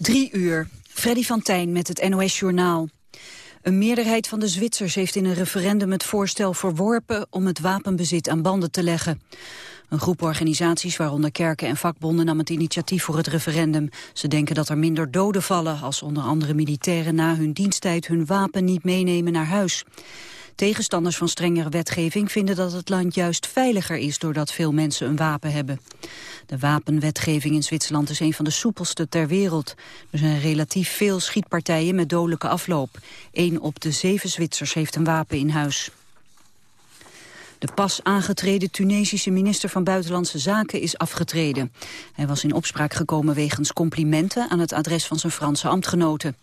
Drie uur. Freddy van Tijn met het NOS-journaal. Een meerderheid van de Zwitsers heeft in een referendum het voorstel verworpen om het wapenbezit aan banden te leggen. Een groep organisaties, waaronder kerken en vakbonden, nam het initiatief voor het referendum. Ze denken dat er minder doden vallen als onder andere militairen na hun diensttijd hun wapen niet meenemen naar huis. Tegenstanders van strengere wetgeving vinden dat het land juist veiliger is doordat veel mensen een wapen hebben. De wapenwetgeving in Zwitserland is een van de soepelste ter wereld. Er zijn relatief veel schietpartijen met dodelijke afloop. Eén op de zeven Zwitsers heeft een wapen in huis. De pas aangetreden Tunesische minister van Buitenlandse Zaken is afgetreden. Hij was in opspraak gekomen wegens complimenten aan het adres van zijn Franse ambtgenoten.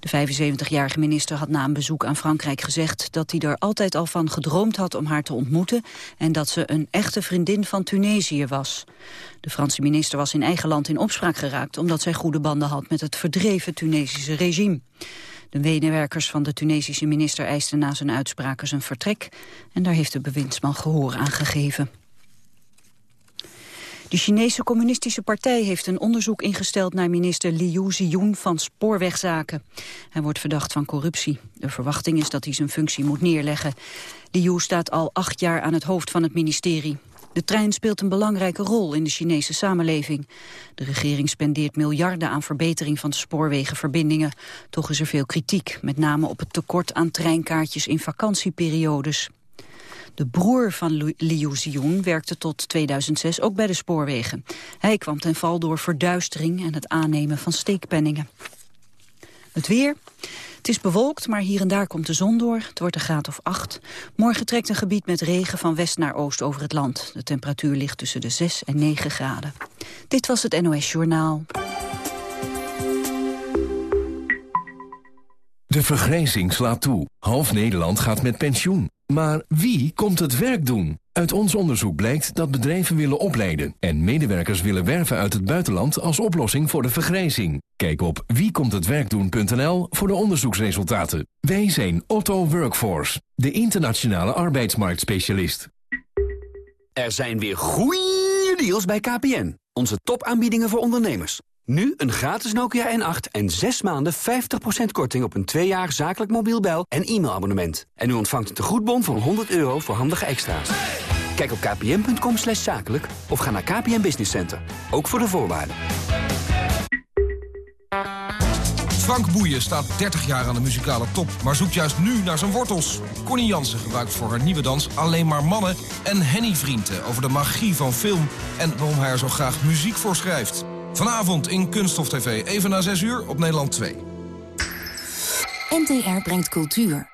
De 75-jarige minister had na een bezoek aan Frankrijk gezegd dat hij er altijd al van gedroomd had om haar te ontmoeten en dat ze een echte vriendin van Tunesië was. De Franse minister was in eigen land in opspraak geraakt omdat zij goede banden had met het verdreven Tunesische regime. De medewerkers van de Tunesische minister eisten na zijn uitspraken zijn vertrek. En daar heeft de bewindsman gehoor aan gegeven. De Chinese Communistische Partij heeft een onderzoek ingesteld naar minister Liu Ziyun van Spoorwegzaken. Hij wordt verdacht van corruptie. De verwachting is dat hij zijn functie moet neerleggen. Liu staat al acht jaar aan het hoofd van het ministerie. De trein speelt een belangrijke rol in de Chinese samenleving. De regering spendeert miljarden aan verbetering van de spoorwegenverbindingen. Toch is er veel kritiek, met name op het tekort aan treinkaartjes in vakantieperiodes. De broer van Liu Xiong werkte tot 2006 ook bij de spoorwegen. Hij kwam ten val door verduistering en het aannemen van steekpenningen. Het weer. Het is bewolkt, maar hier en daar komt de zon door. Het wordt een graad of 8. Morgen trekt een gebied met regen van west naar oost over het land. De temperatuur ligt tussen de 6 en 9 graden. Dit was het NOS Journaal. De vergrijzing slaat toe. Half Nederland gaat met pensioen. Maar wie komt het werk doen? Uit ons onderzoek blijkt dat bedrijven willen opleiden... en medewerkers willen werven uit het buitenland als oplossing voor de vergrijzing. Kijk op wiekomthetwerkdoen.nl voor de onderzoeksresultaten. Wij zijn Otto Workforce, de internationale arbeidsmarktspecialist. Er zijn weer goeie deals bij KPN. Onze topaanbiedingen voor ondernemers. Nu een gratis Nokia N8 en 6 maanden 50% korting op een 2 jaar zakelijk mobiel bel- en e-mailabonnement. En u ontvangt een tegoedbon van 100 euro voor handige extra's. Kijk op kpn.com slash zakelijk of ga naar KPN Business Center. Ook voor de voorwaarden. Frank Boeien staat 30 jaar aan de muzikale top, maar zoekt juist nu naar zijn wortels. Connie Jansen gebruikt voor haar nieuwe dans alleen maar mannen. En Henny Vrienden over de magie van film en waarom hij er zo graag muziek voor schrijft. Vanavond in Kunststof TV, even na 6 uur op Nederland 2. NTR brengt cultuur.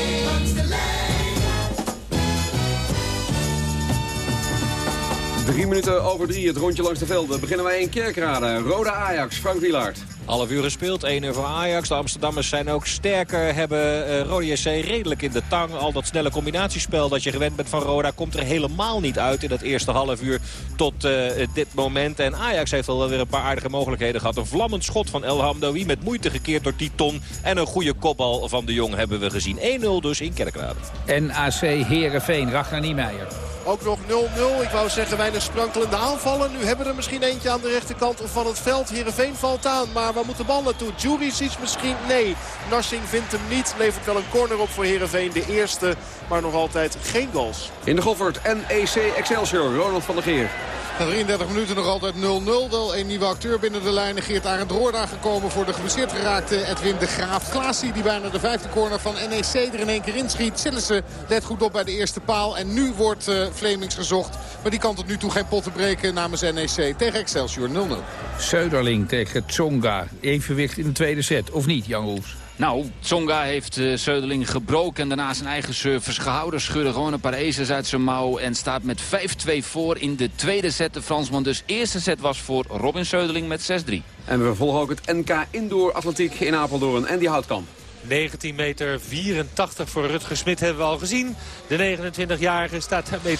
Drie minuten over drie, het rondje langs de velden. Beginnen wij in Kerkrade. Roda Ajax, Frank Wielaert. Half uur gespeeld, 1 uur voor Ajax. De Amsterdammers zijn ook sterker, hebben uh, Rode JC redelijk in de tang. Al dat snelle combinatiespel dat je gewend bent van Roda... komt er helemaal niet uit in dat eerste half uur tot uh, dit moment. En Ajax heeft al wel weer een paar aardige mogelijkheden gehad. Een vlammend schot van El Hamdoui met moeite gekeerd door Titon. En een goede kopbal van de Jong hebben we gezien. 1-0 dus in Kerkrade. NAC Herenveen, Ragnar Niemeyer. Ook nog 0-0. Ik wou zeggen weinig sprankelende aanvallen. Nu hebben we er misschien eentje aan de rechterkant van het veld. Heerenveen valt aan, maar waar moet de bal naartoe? Juricic misschien? Nee. Narsing vindt hem niet. Levert wel een corner op voor Heerenveen. De eerste, maar nog altijd geen goals. In de Goffert, NEC Excelsior, Ronald van der Geer. Na 33 minuten nog altijd 0-0. Wel een nieuwe acteur binnen de lijn. Geert Arend Roorda gekomen voor de geblesseerd geraakte Edwin de Graaf. Klaasie die bijna de vijfde corner van NEC er in één keer inschiet. Sillissen let goed op bij de eerste paal. En nu wordt uh, Flemings gezocht. Maar die kan tot nu toe geen pot te breken namens NEC tegen Excelsior 0-0. Söderling tegen Tsonga. Evenwicht in de tweede set. Of niet, Jan Roels? Nou, Tsonga heeft uh, Söderling gebroken en daarna zijn eigen service gehouden. Schudde gewoon een paar aces uit zijn mouw en staat met 5-2 voor in de tweede set. De Fransman dus eerste set was voor Robin Söderling met 6-3. En we volgen ook het NK Indoor Atletiek in Apeldoorn en die Houtkamp. 19 meter 84 voor Rutger Smit hebben we al gezien. De 29-jarige staat daarmee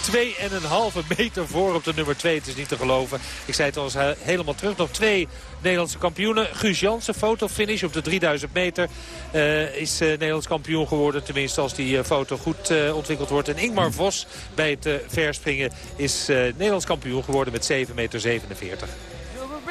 2,5 meter voor op de nummer 2. Het is niet te geloven. Ik zei het al eens helemaal terug. Nog twee Nederlandse kampioenen. Guus Jansen, fotofinish op de 3000 meter. Uh, is uh, Nederlands kampioen geworden. Tenminste als die uh, foto goed ontwikkeld wordt. En Ingmar Vos bij het verspringen is Nederlands kampioen geworden met 7,47 meter. 47.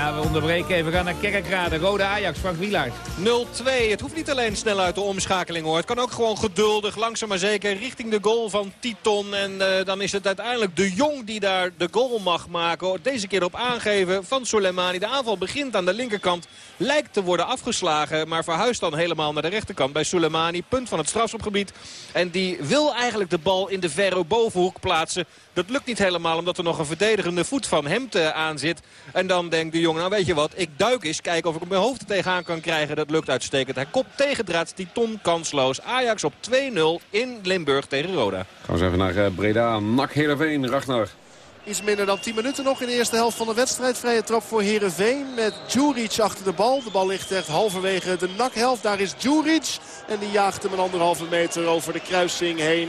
Ja, we onderbreken even. We gaan naar Kerkrade. Rode Ajax, Frank Wielaert. 0-2. Het hoeft niet alleen snel uit de omschakeling hoor. Het kan ook gewoon geduldig, langzaam maar zeker, richting de goal van Titon. En uh, dan is het uiteindelijk de Jong die daar de goal mag maken. Deze keer op aangeven van Soleimani. De aanval begint aan de linkerkant. Lijkt te worden afgeslagen, maar verhuist dan helemaal naar de rechterkant bij Soleimani. Punt van het strafschopgebied. En die wil eigenlijk de bal in de verre bovenhoek plaatsen. Dat lukt niet helemaal omdat er nog een verdedigende voet van Hemte aan zit. En dan denkt de jongen, nou weet je wat, ik duik eens, kijken of ik op mijn hoofd tegenaan kan krijgen. Dat lukt uitstekend. Hij kopt tegendraads die Tom kansloos. Ajax op 2-0 in Limburg tegen Roda. Gaan we eens even naar eh, Breda. Nak Heerenveen, Ragnar. Iets minder dan 10 minuten nog in de eerste helft van de wedstrijd. Vrije trap voor Herenveen met Djuric achter de bal. De bal ligt echt halverwege de nakhelft. Daar is Djuric en die jaagt hem een anderhalve meter over de kruising heen.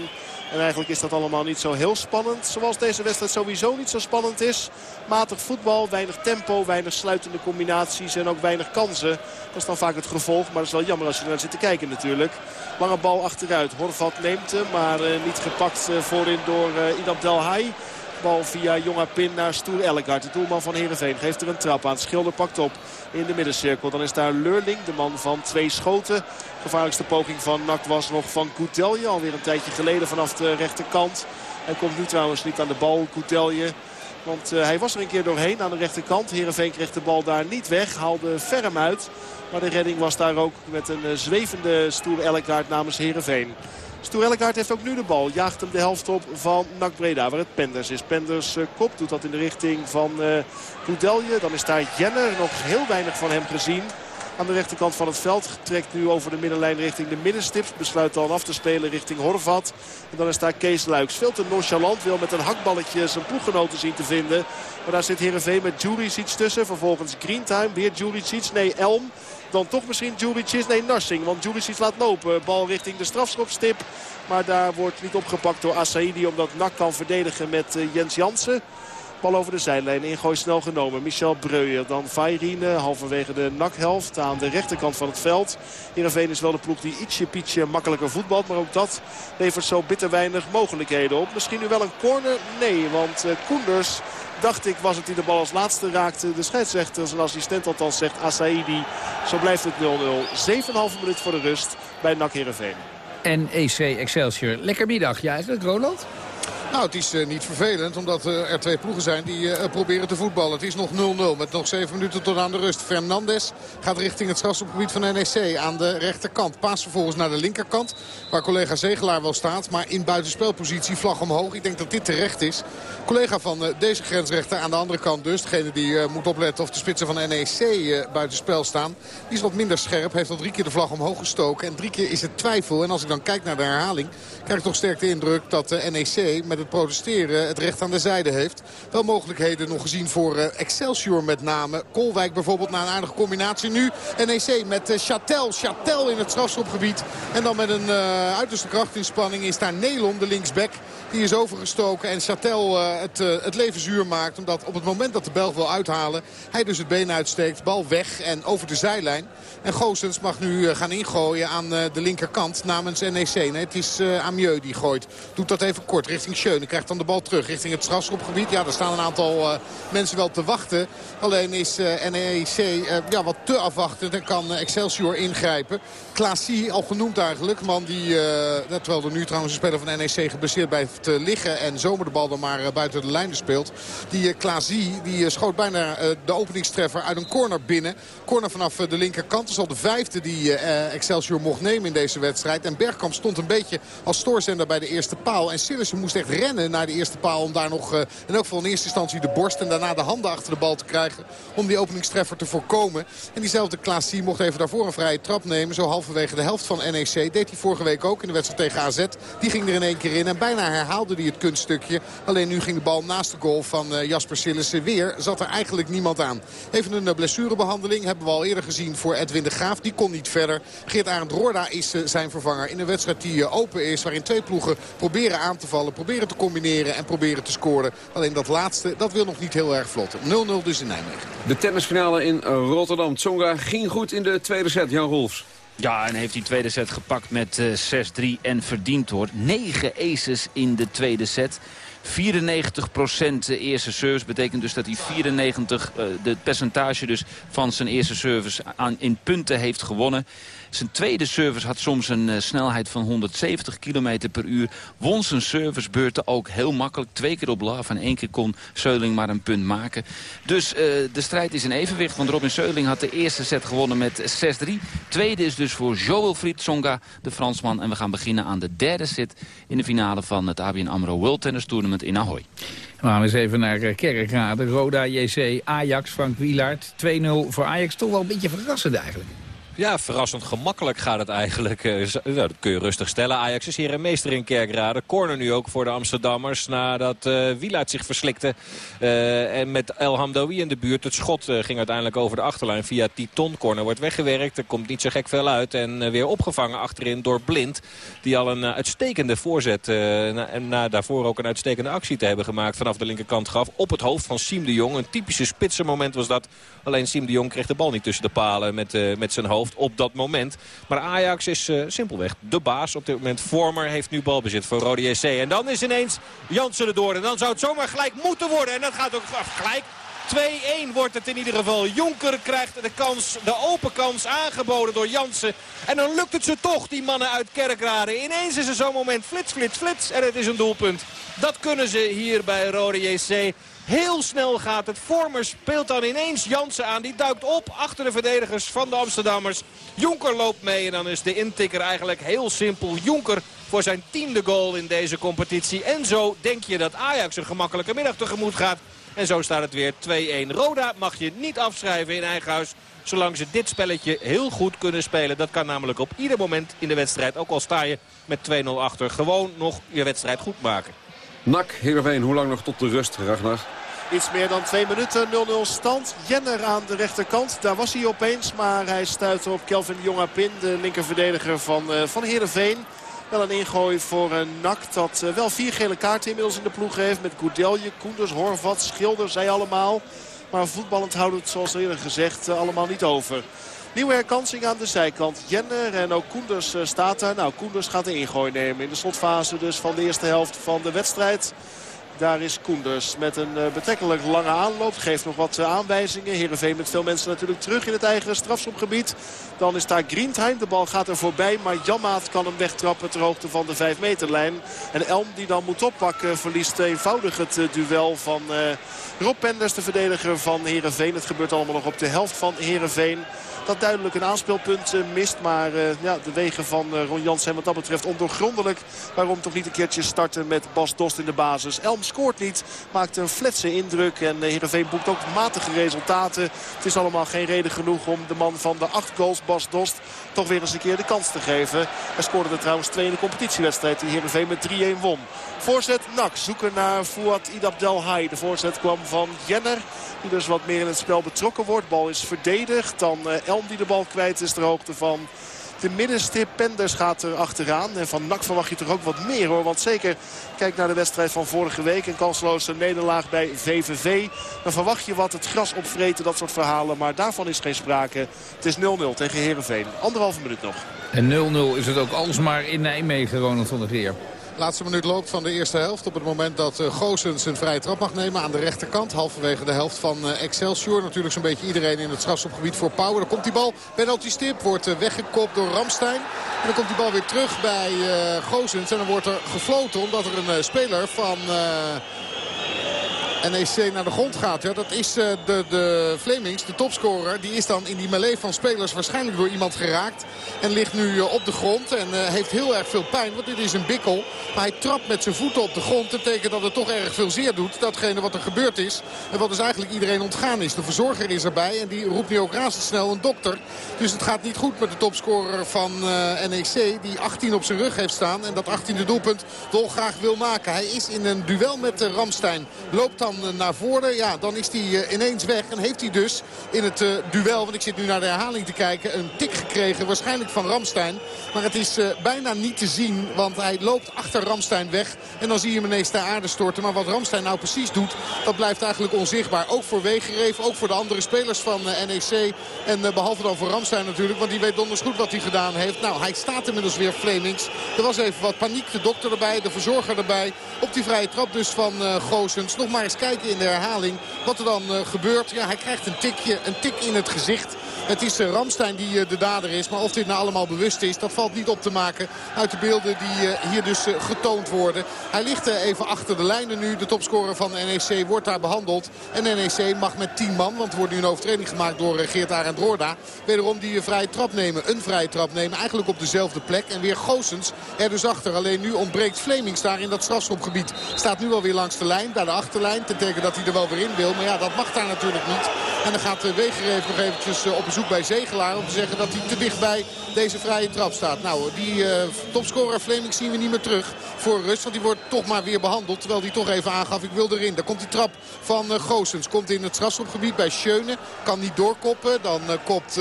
En eigenlijk is dat allemaal niet zo heel spannend. Zoals deze wedstrijd sowieso niet zo spannend is. Matig voetbal, weinig tempo, weinig sluitende combinaties en ook weinig kansen. Dat is dan vaak het gevolg, maar dat is wel jammer als je naar zit te kijken natuurlijk. Lange bal achteruit. Horvat neemt hem, maar uh, niet gepakt uh, voorin door uh, Idab Delhai. Bal via Jonga Pin naar Stoer Ellegard. De doelman van Heerenveen geeft er een trap aan. Schilder pakt op in de middencirkel. Dan is daar Leurling, de man van twee schoten. Gevaarlijkste poging van Nak was nog van Koutelje. Alweer een tijdje geleden vanaf de rechterkant. Hij komt nu trouwens niet aan de bal, Koutelje. Want uh, hij was er een keer doorheen aan de rechterkant. Heerenveen kreeg de bal daar niet weg. Haalde ferm uit. Maar de redding was daar ook met een uh, zwevende stoer Elkaard namens Heerenveen. Stoer heeft ook nu de bal. Jaagt hem de helft op van NAC Breda. Waar het Penders is. Penders uh, kop doet dat in de richting van Koudelje. Dan is daar Jenner. Nog heel weinig van hem gezien. Aan de rechterkant van het veld. Trekt nu over de middenlijn richting de middenstips. Besluit dan af te spelen richting Horvat. En dan is daar Kees Luiks. Veel te nonchalant. Wil met een hakballetje zijn ploeggenoten zien te vinden. Maar daar zit Heerenveen met Juricic tussen. Vervolgens Greentime. Weer Juricic. Nee, Elm. Dan toch misschien Juricic. Nee, Narsing. Want Juricic laat lopen. Bal richting de strafschopstip. Maar daar wordt niet opgepakt door Asaidi. Omdat Nak kan verdedigen met eh, Jens Jansen. Bal over de zijlijn. Ingooi snel genomen. Michel Breuer. Dan Vairine. Halverwege de nakhelft. Aan de rechterkant van het veld. Heerenveen is wel de ploeg die ietsje pietje makkelijker voetbalt. Maar ook dat levert zo bitter weinig mogelijkheden op. Misschien nu wel een corner? Nee. Want uh, Koenders dacht ik was het die de bal als laatste raakte. De scheidsrechter, zijn assistent althans zegt Asaidi. Zo blijft het 0-0. 7,5 minuut voor de rust bij NAC Heerenveen. NEC Excelsior. Lekker middag, ja eigenlijk, Roland? Nou, het is uh, niet vervelend, omdat uh, er twee ploegen zijn die uh, proberen te voetballen. Het is nog 0-0 met nog 7 minuten tot aan de rust. Fernandes gaat richting het strafschopgebied van NEC aan de rechterkant. Paas vervolgens naar de linkerkant, waar collega Zegelaar wel staat. Maar in buitenspelpositie, vlag omhoog. Ik denk dat dit terecht is. Collega van deze grensrechter aan de andere kant dus. Degene die moet opletten of de spitsen van NEC buitenspel staan. Die is wat minder scherp, heeft al drie keer de vlag omhoog gestoken. En drie keer is het twijfel. En als ik dan kijk naar de herhaling, krijg ik toch sterk de indruk dat de NEC met het protesteren het recht aan de zijde heeft. Wel mogelijkheden nog gezien voor uh, Excelsior met name. Kolwijk bijvoorbeeld na een aardige combinatie nu. NEC met uh, Chatel. Chatel in het strafschopgebied. En dan met een uh, uiterste krachtinspanning is daar Nelon, de linksback. Die is overgestoken en Chatel het, het leven zuur maakt. Omdat op het moment dat de Belg wil uithalen... hij dus het been uitsteekt, bal weg en over de zijlijn. En Goossens mag nu gaan ingooien aan de linkerkant namens NEC. Nee, het is Amieux die gooit. Doet dat even kort richting Schöne krijgt dan de bal terug richting het strafschopgebied. Ja, daar staan een aantal mensen wel te wachten. Alleen is NEC ja, wat te afwachtend en kan Excelsior ingrijpen. Klaasie, al genoemd eigenlijk. Man die, terwijl er nu trouwens een speler van NEC geblesseerd blijft liggen. En zomer de bal dan maar buiten de lijnen speelt. Die Klaasie, die schoot bijna de openingstreffer uit een corner binnen. Corner vanaf de linkerkant. Dat is al de vijfde die Excelsior mocht nemen in deze wedstrijd. En Bergkamp stond een beetje als stoorzender bij de eerste paal. En Sillissen moest echt rennen naar de eerste paal. Om daar nog in elk geval in eerste instantie de borst en daarna de handen achter de bal te krijgen. Om die openingstreffer te voorkomen. En diezelfde Klaas mocht even daarvoor een vrije trap nemen. Zo halverwege de helft van NEC. Deed hij vorige week ook in de wedstrijd tegen AZ. Die ging er in één keer in. En bijna herhaalde hij het kunststukje. Alleen nu ging de bal naast de goal van uh, Jasper Sillissen weer. Zat er eigenlijk niemand aan. Even een blessurebehandeling hebben we al eerder gezien voor Edwin de Graaf. Die kon niet verder. Geert Arend Roorda is uh, zijn vervanger in een wedstrijd die open is. Waarin twee ploegen proberen aan te vallen. Proberen te combineren en proberen te scoren. Alleen dat laatste, dat wil nog niet heel erg vlot. 0-0 dus in Nijmegen. De tennisfinale in Rotterdam. Tsonga ging goed in de tweede set. Jan Rolfs. Ja, en heeft die tweede set gepakt met uh, eh, 6-3 en verdiend hoor. 9 aces in de tweede set. 94% eerste service betekent dus dat hij 94, uh, de percentage dus van zijn eerste service aan, in punten heeft gewonnen. Zijn tweede service had soms een uh, snelheid van 170 km per uur. Won zijn servicebeurten ook heel makkelijk. Twee keer op love en één keer kon Seuling maar een punt maken. Dus uh, de strijd is in evenwicht. Want Robin Seuling had de eerste set gewonnen met 6-3. Tweede is dus voor Joël Tsonga, de Fransman. En we gaan beginnen aan de derde set in de finale van het ABN AMRO World Tennis Tournament in Ahoy. We gaan eens even naar eh, Kerkrade. Roda, JC, Ajax, Frank Wielaert. 2-0 voor Ajax. Toch wel een beetje verrassend eigenlijk. Ja, verrassend gemakkelijk gaat het eigenlijk. Uh, nou, dat kun je rustig stellen. Ajax is hier een meester in Kerkrade. Corner nu ook voor de Amsterdammers. Nadat uh, Wielaert zich verslikte. Uh, en met El Hamdoui in de buurt. Het schot ging uiteindelijk over de achterlijn via Titon. Corner wordt weggewerkt. Er komt niet zo gek veel uit. En weer opgevangen achterin door Blind. Die al een uitstekende voorzet. Na, en na daarvoor ook een uitstekende actie te hebben gemaakt. Vanaf de linkerkant gaf. Op het hoofd van Siem de Jong. Een typische spitsenmoment was dat. Alleen Siem de Jong kreeg de bal niet tussen de palen met, met zijn hoofd op dat moment. Maar Ajax is uh, simpelweg de baas op dit moment. Vormer heeft nu balbezit voor Rode JC. En dan is ineens Jansen erdoor. En dan zou het zomaar gelijk moeten worden. En dat gaat ook gelijk. 2-1 wordt het in ieder geval. Jonker krijgt de kans, de open kans aangeboden door Jansen. En dan lukt het ze toch, die mannen uit Kerkrade. Ineens is er zo'n moment flits, flits, flits. En het is een doelpunt. Dat kunnen ze hier bij Rode JC. Heel snel gaat het. Vormer speelt dan ineens Jansen aan. Die duikt op achter de verdedigers van de Amsterdammers. Jonker loopt mee en dan is de intikker eigenlijk heel simpel. Jonker voor zijn tiende goal in deze competitie. En zo denk je dat Ajax een gemakkelijke middag tegemoet gaat. En zo staat het weer 2-1. Roda mag je niet afschrijven in eigen huis. Zolang ze dit spelletje heel goed kunnen spelen. Dat kan namelijk op ieder moment in de wedstrijd. Ook al sta je met 2-0 achter. Gewoon nog je wedstrijd goed maken. Nak, Heerenveen, hoe lang nog tot de rust, Ragnar? Iets meer dan twee minuten, 0-0 stand. Jenner aan de rechterkant, daar was hij opeens. Maar hij stuitte op Kelvin Jongapin, de linkerverdediger van, uh, van Heerenveen. Wel een ingooi voor een NAC dat uh, wel vier gele kaarten inmiddels in de ploeg heeft. Met Goudelje, Koenders, Horvat, Schilder, zij allemaal. Maar voetballend houden het zoals eerder gezegd allemaal niet over. Nieuwe herkansing aan de zijkant. Jenner en ook Koenders staat daar. Nou, Koenders gaat de ingooi nemen in de slotfase dus van de eerste helft van de wedstrijd. Daar is Koenders met een uh, betrekkelijk lange aanloop. Geeft nog wat uh, aanwijzingen. Heerenveen met veel mensen natuurlijk terug in het eigen strafschopgebied. Dan is daar Grientheim. De bal gaat er voorbij. Maar Janmaat kan hem wegtrappen ter hoogte van de 5 meterlijn. En Elm die dan moet oppakken verliest eenvoudig het uh, duel van Rob Penders. De verdediger van Heerenveen. Het gebeurt allemaal nog op de helft van Heerenveen dat duidelijk een aanspeelpunt mist. Maar ja, de wegen van Ron Jans zijn wat dat betreft ondoorgrondelijk. Waarom toch niet een keertje starten met Bas Dost in de basis. Elm scoort niet, maakt een fletse indruk. En uh, Heerenveen boekt ook matige resultaten. Het is allemaal geen reden genoeg om de man van de acht goals, Bas Dost, toch weer eens een keer de kans te geven. Hij scoorde er trouwens twee in de competitiewedstrijd die Heerenveen met 3-1 won. Voorzet Nak, zoeken naar Fouad Idabdelhai. De voorzet kwam van Jenner. Die dus wat meer in het spel betrokken wordt. Bal is verdedigd. Dan Elm die de bal kwijt is ter hoogte van de middenstip. Penders gaat er achteraan. En van NAC verwacht je toch ook wat meer hoor. Want zeker, kijk naar de wedstrijd van vorige week. Een kansloze nederlaag bij VVV. Dan verwacht je wat het gras opvreten, dat soort verhalen. Maar daarvan is geen sprake. Het is 0-0 tegen Herenveen. Anderhalve minuut nog. En 0-0 is het ook alsmaar in Nijmegen, Ronald van der Geer. Laatste minuut loopt van de eerste helft. Op het moment dat uh, Goossens een vrije trap mag nemen aan de rechterkant. Halverwege de helft van uh, Excelsior. Natuurlijk zo'n beetje iedereen in het strafschopgebied voor Power. Dan komt die bal. Penalty stip wordt uh, weggekopt door Ramstein. En dan komt die bal weer terug bij Goossens. En dan wordt er gefloten omdat er een speler van... NEC naar de grond gaat. Dat is uh, de, de Flemings, de topscorer. Die is dan in die melee van spelers waarschijnlijk door iemand geraakt. En ligt nu uh, op de grond en uh, heeft heel erg veel pijn. Want dit is een bikkel. Maar hij trapt met zijn voeten op de grond. Dat betekent dat het toch erg veel zeer doet. Datgene wat er gebeurd is. En wat dus eigenlijk iedereen ontgaan is. De verzorger is erbij. En die roept nu ook razendsnel een dokter. Dus het gaat niet goed met de topscorer van NEC. Die 18 op zijn rug heeft staan. En dat 18e doelpunt dolgraag wil maken. Hij is in een duel met Ramstein. Loopt dan dan naar voren. Ja, dan is hij eh, ineens weg. En heeft hij dus in het eh, duel, want ik zit nu naar de herhaling te kijken... een tik gekregen, waarschijnlijk van Ramstein. Maar het is eh, bijna niet te zien, want hij loopt achter Ramstein weg. En dan zie je hem ineens ter aarde storten. Maar wat Ramstein nou precies doet, dat blijft eigenlijk onzichtbaar. Ook voor Wegereef, ook voor de andere spelers van NEC. En behalve dan voor Ramstein natuurlijk, want die weet donders goed wat hij gedaan heeft. Nou, hij staat inmiddels weer Flemings. Er was even wat paniek, de dokter erbij, de verzorger erbij. Op die vrije trap dus van Goossens. Nog maar eens kijken in de herhaling wat er dan gebeurt. Ja, hij krijgt een tikje, een tik in het gezicht. Het is uh, Ramstein die uh, de dader is. Maar of dit nou allemaal bewust is, dat valt niet op te maken uit de beelden die uh, hier dus getoond worden. Hij ligt even achter de lijnen nu. De topscorer van NEC wordt daar behandeld. En NEC mag met 10 man, want er wordt nu een overtreding gemaakt door Geert Arend Roorda. Wederom die vrije trap nemen, een vrije trap nemen. Eigenlijk op dezelfde plek. En weer Goossens er dus achter. Alleen nu ontbreekt Flemings daar in dat strafschopgebied. Staat nu alweer langs de lijn, bij de achterlijn. Ten teken dat hij er wel weer in wil. Maar ja, dat mag daar natuurlijk niet. En dan gaat Wegereef nog eventjes op bezoek bij Zegelaar. Om te zeggen dat hij te dichtbij deze vrije trap staat. Nou, die uh, topscorer Fleming zien we niet meer terug voor rust. Want die wordt toch maar weer behandeld. Terwijl hij toch even aangaf, ik wil erin. Daar komt die trap van uh, Goossens. Komt in het strafschopgebied bij Schöne. Kan niet doorkoppen. Dan uh, kopt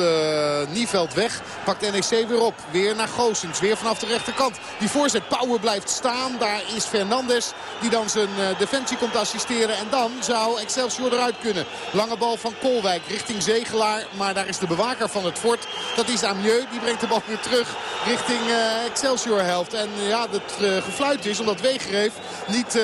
Nieveld weg. Pakt NEC weer op. Weer naar Goossens. Weer vanaf de rechterkant. Die voorzet Power blijft staan. Daar is Fernandes die dan zijn defensie komt assisteren. En dan zou Excelsior eruit kunnen. Lange bal van Kolwijk richting Zegelaar. Maar daar is de bewaker van het fort. Dat is Amieux. Die brengt de bal weer terug richting uh, Excelsior helft. En uh, ja, dat uh, gefluit is omdat Wegereef niet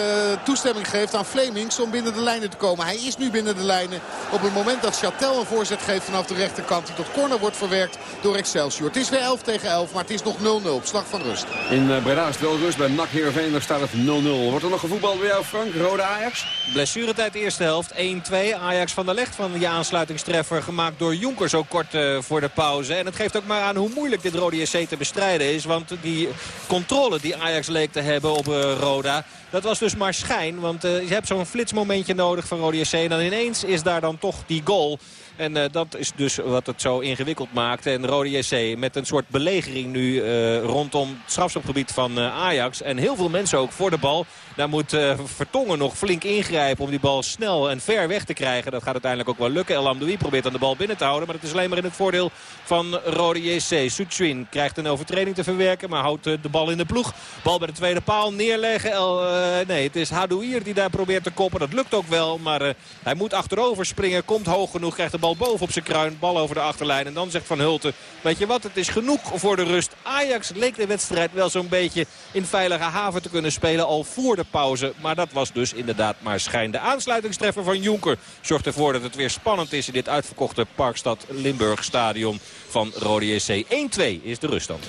toestemming geeft aan Flemings om binnen de lijnen te komen. Hij is nu binnen de lijnen op het moment dat Chatel een voorzet geeft vanaf de rechterkant. Die tot corner wordt verwerkt door Excelsior. Het is weer 11 tegen 11, maar het is nog 0-0 op slag van rust. In Breda is het wel rust bij NAC Heerenveen. Daar staat het 0-0. Wordt er nog gevoetbald bij jou Frank? Rode Ajax? Blessuretijd eerste helft 1-2. Ajax van der Lecht van die aansluitingstreffer gemaakt door Jonker zo kort uh, voor de pauze. En het geeft ook maar aan hoe moeilijk dit Rode JC te bestrijden is. Want die controle die Ajax leek te hebben op uh, Roda... dat was dus maar schijn. Want uh, je hebt zo'n flitsmomentje nodig van Rode JC. En dan ineens is daar dan toch die goal... En uh, dat is dus wat het zo ingewikkeld maakt. En Rode JC met een soort belegering nu uh, rondom het strafschopgebied van uh, Ajax. En heel veel mensen ook voor de bal. Daar moet Vertongen nog flink ingrijpen om die bal snel en ver weg te krijgen. Dat gaat uiteindelijk ook wel lukken. El Amdoui probeert aan de bal binnen te houden. Maar dat is alleen maar in het voordeel van Rode JC. Suchuin krijgt een overtreding te verwerken, maar houdt de bal in de ploeg. Bal bij de tweede paal neerleggen. nee, het is Hadouier die daar probeert te koppen. Dat lukt ook wel, maar hij moet achterover springen. Komt hoog genoeg, krijgt de bal boven op zijn kruin. Bal over de achterlijn en dan zegt Van Hulten... weet je wat, het is genoeg voor de rust. Ajax leek de wedstrijd wel zo'n beetje in veilige haven te kunnen spelen al voor de pauze. Maar dat was dus inderdaad maar schijn. De aansluitingstreffer van Jonker zorgt ervoor dat het weer spannend is... in dit uitverkochte Parkstad Limburg stadion van Rode JC. 1-2 is de ruststand.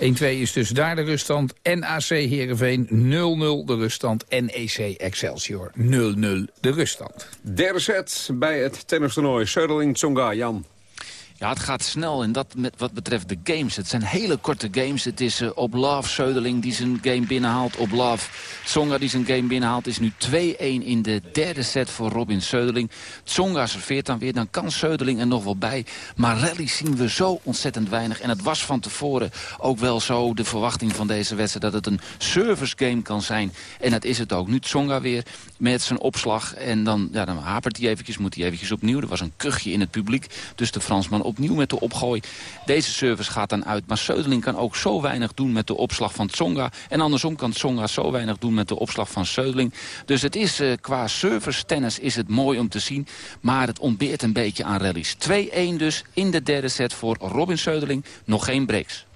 1-2 is dus daar de ruststand. NAC Heerenveen 0-0 de ruststand. NEC Excelsior 0-0 de ruststand. Derde set bij het tennistoernooi. Söderling Tsonga, Jan. Ja, het gaat snel en dat met wat betreft de games. Het zijn hele korte games. Het is uh, op Love Söderling die zijn game binnenhaalt. Op Love Tsonga die zijn game binnenhaalt. is nu 2-1 in de derde set voor Robin Söderling. Tsonga serveert dan weer. Dan kan Söderling er nog wel bij. Maar rally zien we zo ontzettend weinig. En het was van tevoren ook wel zo de verwachting van deze wedstrijd... dat het een service game kan zijn. En dat is het ook. Nu Tsonga weer met zijn opslag. En dan, ja, dan hapert hij eventjes, moet hij eventjes opnieuw. Er was een kuchje in het publiek. Dus de Fransman opnieuw met de opgooi. Deze service gaat dan uit. Maar Söderling kan ook zo weinig doen met de opslag van Tsonga. En andersom kan Tsonga zo weinig doen met de opslag van Söderling. Dus het is uh, qua service tennis is het mooi om te zien. Maar het ontbeert een beetje aan rallies. 2-1 dus in de derde set voor Robin Söderling. Nog geen breaks.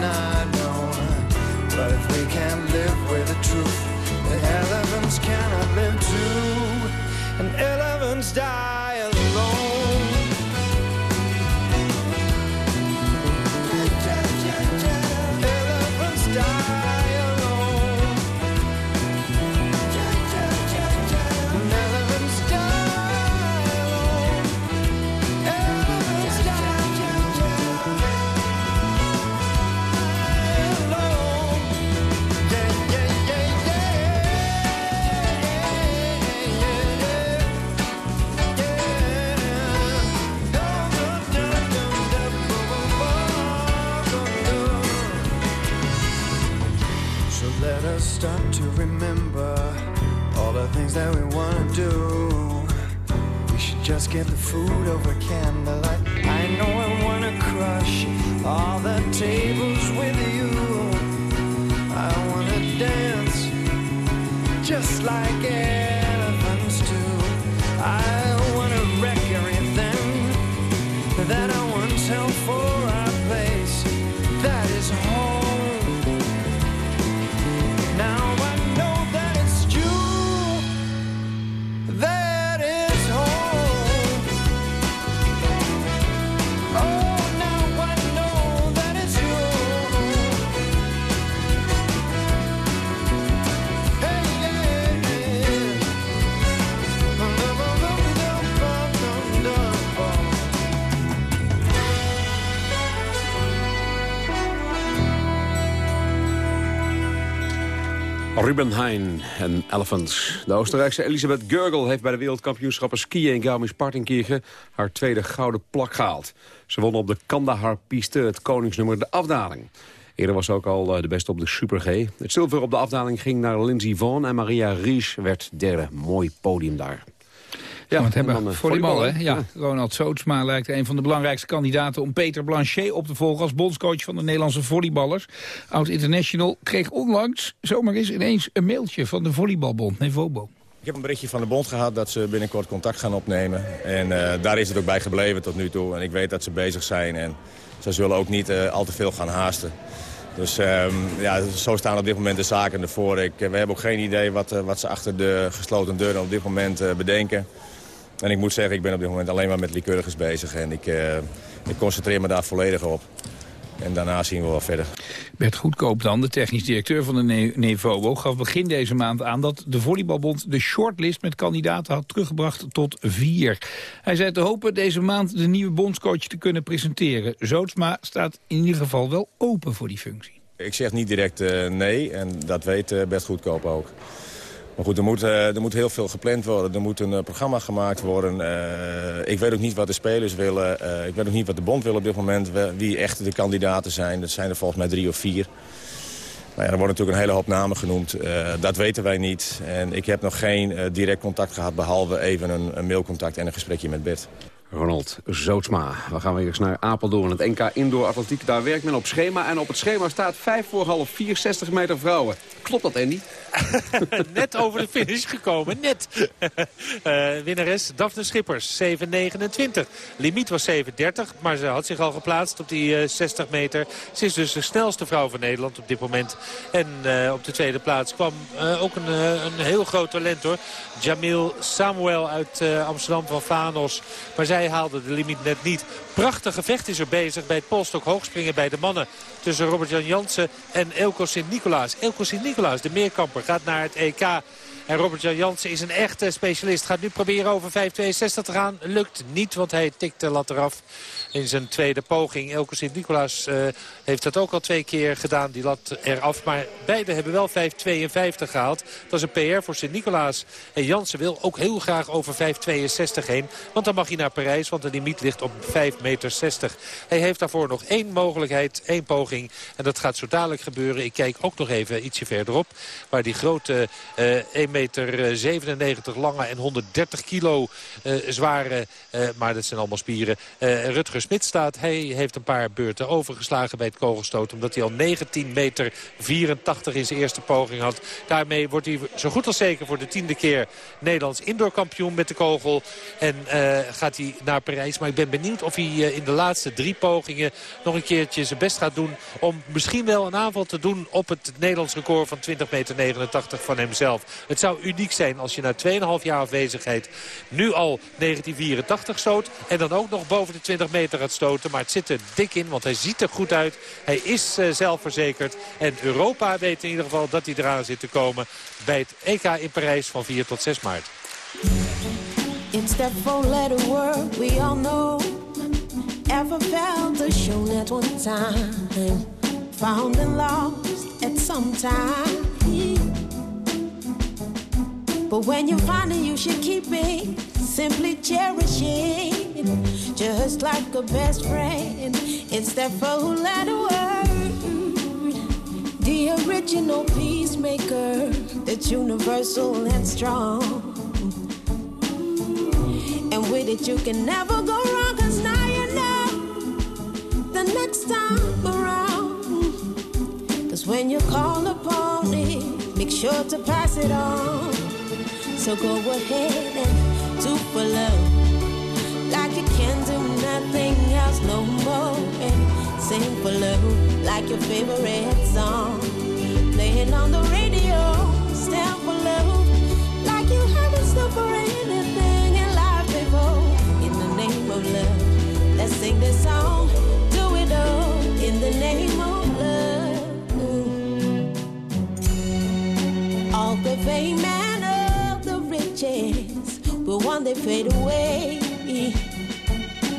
not known. But if we can live with the truth. things that we wanna do. We should just get the food over candlelight. I know I wanna crush all the tables. Ruben Hein en Elephants. De Oostenrijkse Elisabeth Gurgel heeft bij de wereldkampioenschappen skiën in Garmisch-Partenkirchen haar tweede gouden plak gehaald. Ze won op de Kandahar-piste het koningsnummer de afdaling. Eerder was ze ook al eh, de beste op de Super G. Het zilver op de afdaling ging naar Lindsey Vonn en Maria Ries werd derde. Mooi podium daar. Ja, het hebben uh, volleybal, hè? Ja, Ronald Sootsma lijkt een van de belangrijkste kandidaten... om Peter Blanchet op te volgen als bondscoach van de Nederlandse volleyballers. Oud-international kreeg onlangs zomaar eens ineens een mailtje van de volleybalbond, Nevobo. Ik heb een berichtje van de bond gehad dat ze binnenkort contact gaan opnemen. En uh, daar is het ook bij gebleven tot nu toe. En ik weet dat ze bezig zijn en ze zullen ook niet uh, al te veel gaan haasten. Dus um, ja, zo staan op dit moment de zaken ervoor. Ik, we hebben ook geen idee wat, wat ze achter de gesloten deuren op dit moment bedenken. En ik moet zeggen, ik ben op dit moment alleen maar met liqueurigers bezig. En ik, uh, ik concentreer me daar volledig op. En daarna zien we wel verder. Bert Goedkoop dan, de technisch directeur van de Nevobo... gaf begin deze maand aan dat de Volleybalbond de shortlist met kandidaten had teruggebracht tot vier. Hij zei te hopen deze maand de nieuwe bondscoach te kunnen presenteren. Zootsma staat in ieder geval wel open voor die functie. Ik zeg niet direct uh, nee en dat weet uh, Bert Goedkoop ook. Maar goed, er moet, uh, er moet heel veel gepland worden. Er moet een uh, programma gemaakt worden. Uh, ik weet ook niet wat de spelers willen. ik weet ook niet wat de bond wil op dit moment. Wie echt de kandidaten zijn. Dat zijn er volgens mij drie of vier. Nou ja, er worden natuurlijk een hele hoop namen genoemd. dat weten wij niet. En ik heb nog geen direct contact gehad... behalve even een, een mailcontact en een gesprekje met Bert. Ronald Zootsma. We gaan weer eens naar Apeldoorn. Het NK Indoor Atletiek, daar werkt men op schema. En op het schema staat 5 voor half 4, 60 meter vrouwen. Klopt dat, Andy? net over de finish gekomen, net. uh, winnares Daphne Schippers, 7.29. Limiet was 7.30, maar ze had zich al geplaatst op die uh, 60 meter. Ze is dus de snelste vrouw van Nederland op dit moment. En uh, op de tweede plaats kwam ook een, een heel groot talent hoor. Jamil Samuel uit Amsterdam van Vanos. Maar zij haalde de limiet net niet. Prachtig gevecht is er bezig bij het polstok hoogspringen bij de mannen. Tussen Robert-Jan Jansen en Elko Sint-Nicolaas. Elko Sint-Nicolaas, de meerkamper, gaat naar het EK. En Robert-Jan Jansen is een echte specialist. Gaat nu proberen over 5,62 te gaan. Lukt niet, want hij tikt de lat eraf in zijn tweede poging. Elke Sint-Nicolaas uh, heeft dat ook al twee keer gedaan, die lat eraf. Maar beide hebben wel 5,52 gehaald. Dat is een PR voor Sint-Nicolaas. En Jansen wil ook heel graag over 5,62 heen. Want dan mag hij naar Parijs, want de limiet ligt op 5,60 meter. Hij heeft daarvoor nog één mogelijkheid, één poging. En dat gaat zo dadelijk gebeuren. Ik kijk ook nog even ietsje verderop. Waar die grote uh, 1 meter 97 lange en 130 kilo zware, maar dat zijn allemaal spieren, uh, Smit staat. Hij heeft een paar beurten overgeslagen bij het kogelstoot. Omdat hij al 19 meter 84 in zijn eerste poging had. Daarmee wordt hij zo goed als zeker voor de tiende keer Nederlands indoorkampioen met de kogel. En uh, gaat hij naar Parijs. Maar ik ben benieuwd of hij uh, in de laatste drie pogingen nog een keertje zijn best gaat doen. Om misschien wel een aanval te doen op het Nederlands record van 20 meter 89 van hemzelf. Het zou uniek zijn als je na 2,5 jaar afwezigheid nu al 1984 stoot. En dan ook nog boven de 20 meter gaat stoten. Maar het zit er dik in, want hij ziet er goed uit. Hij is uh, zelfverzekerd. En Europa weet in ieder geval dat hij eraan zit te komen bij het EK in Parijs van 4 tot 6 maart. It's that Simply cherishing, Just like a best friend. It's that four-letter word The original peacemaker That's universal and strong. And with it you can never go wrong Cause now you know The next time around. Cause when you call upon it Make sure to pass it on. So go ahead and for love. Like you can do nothing else no more. And sing for love like your favorite song. Playing on the radio Stand for love. Like you haven't stood for anything in life before. In the name of love Let's sing this song. Do it all in the name of love. All the fame and all the riches Will one day fade away.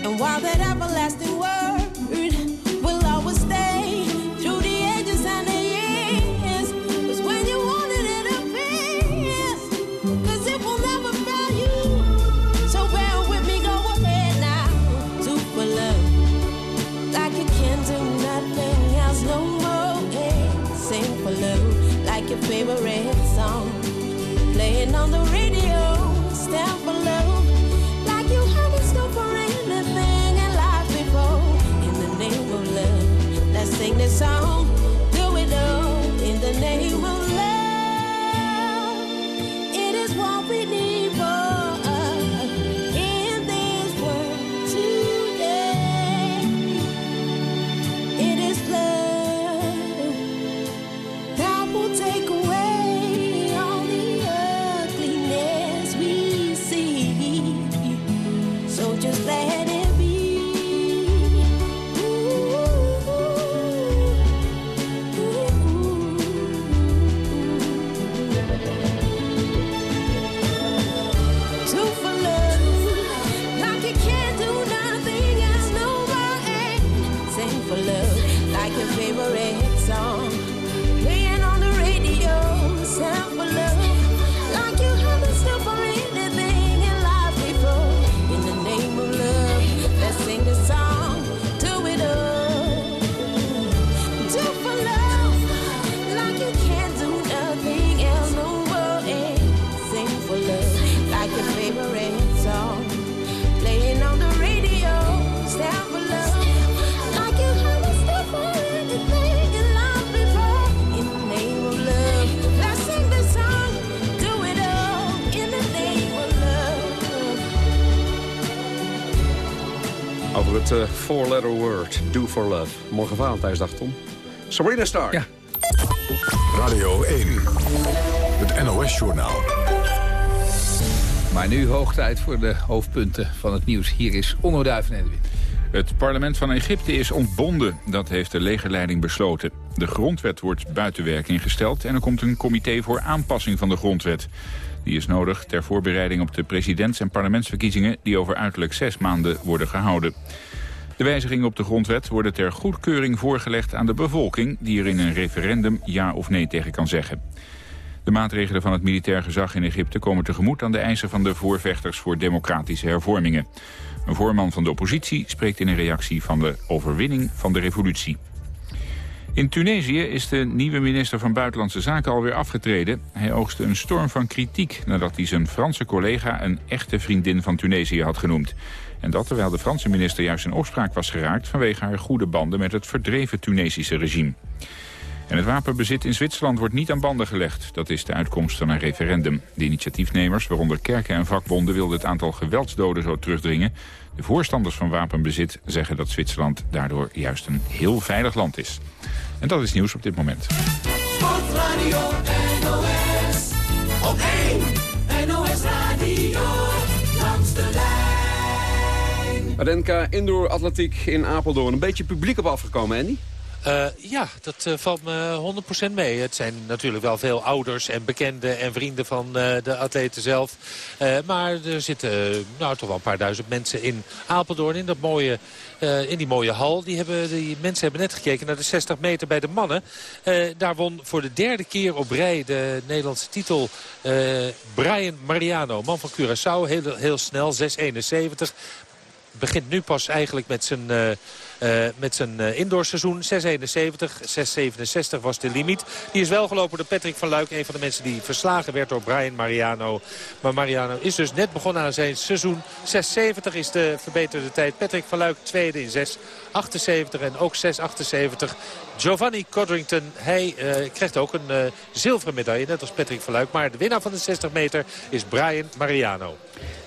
And while that everlasting for love. Morgen Valentijnsdag, Tom. Sabrina Stark. Ja. Radio 1, het NOS-journaal. Maar nu hoog tijd voor de hoofdpunten van het nieuws. Hier is Onno Duiven en de Wind. Het parlement van Egypte is ontbonden. Dat heeft de legerleiding besloten. De grondwet wordt buiten werking gesteld... en er komt een comité voor aanpassing van de grondwet. Die is nodig ter voorbereiding op de presidents- en parlementsverkiezingen... die over uiterlijk zes maanden worden gehouden. De wijzigingen op de grondwet worden ter goedkeuring voorgelegd aan de bevolking... die er in een referendum ja of nee tegen kan zeggen. De maatregelen van het militair gezag in Egypte komen tegemoet aan de eisen van de voorvechters voor democratische hervormingen. Een voorman van de oppositie spreekt in een reactie van de overwinning van de revolutie. In Tunesië is de nieuwe minister van Buitenlandse Zaken alweer afgetreden. Hij oogste een storm van kritiek nadat hij zijn Franse collega een echte vriendin van Tunesië had genoemd. En dat terwijl de Franse minister juist in opspraak was geraakt vanwege haar goede banden met het verdreven Tunesische regime. En het wapenbezit in Zwitserland wordt niet aan banden gelegd. Dat is de uitkomst van een referendum. De initiatiefnemers, waaronder kerken en vakbonden... wilden het aantal geweldsdoden zo terugdringen. De voorstanders van wapenbezit zeggen dat Zwitserland daardoor juist een heel veilig land is. En dat is nieuws op dit moment. Sportradio NOS. Op 1 Adenka Indoor Atletiek in Apeldoorn. Een beetje publiek op afgekomen, Andy? Eh, ja, dat eh, valt me 100% mee. Het zijn natuurlijk wel veel ouders en bekenden en vrienden van eh, de atleten zelf. maar er zitten nou, toch wel een paar duizend mensen in Apeldoorn in, dat mooie, in die mooie hal. Die, hebben, die mensen hebben net gekeken naar de 60 meter bij de mannen. daar won voor de derde keer op rij de Nederlandse titel Brian Mariano. Man van Curaçao, heel, heel snel, 6.71 begint nu pas eigenlijk met zijn, uh, met zijn uh, indoorseizoen. 671, 667 was de limiet. Die is wel gelopen door Patrick van Luik. Een van de mensen die verslagen werd door Brian Mariano. Maar Mariano is dus net begonnen aan zijn seizoen. 670 is de verbeterde tijd. Patrick van Luik tweede in 678 en ook 678. Giovanni Codrington, hij krijgt ook een zilveren medaille. Net als Patrick van Luik. Maar de winnaar van de 60 meter is Brian Mariano.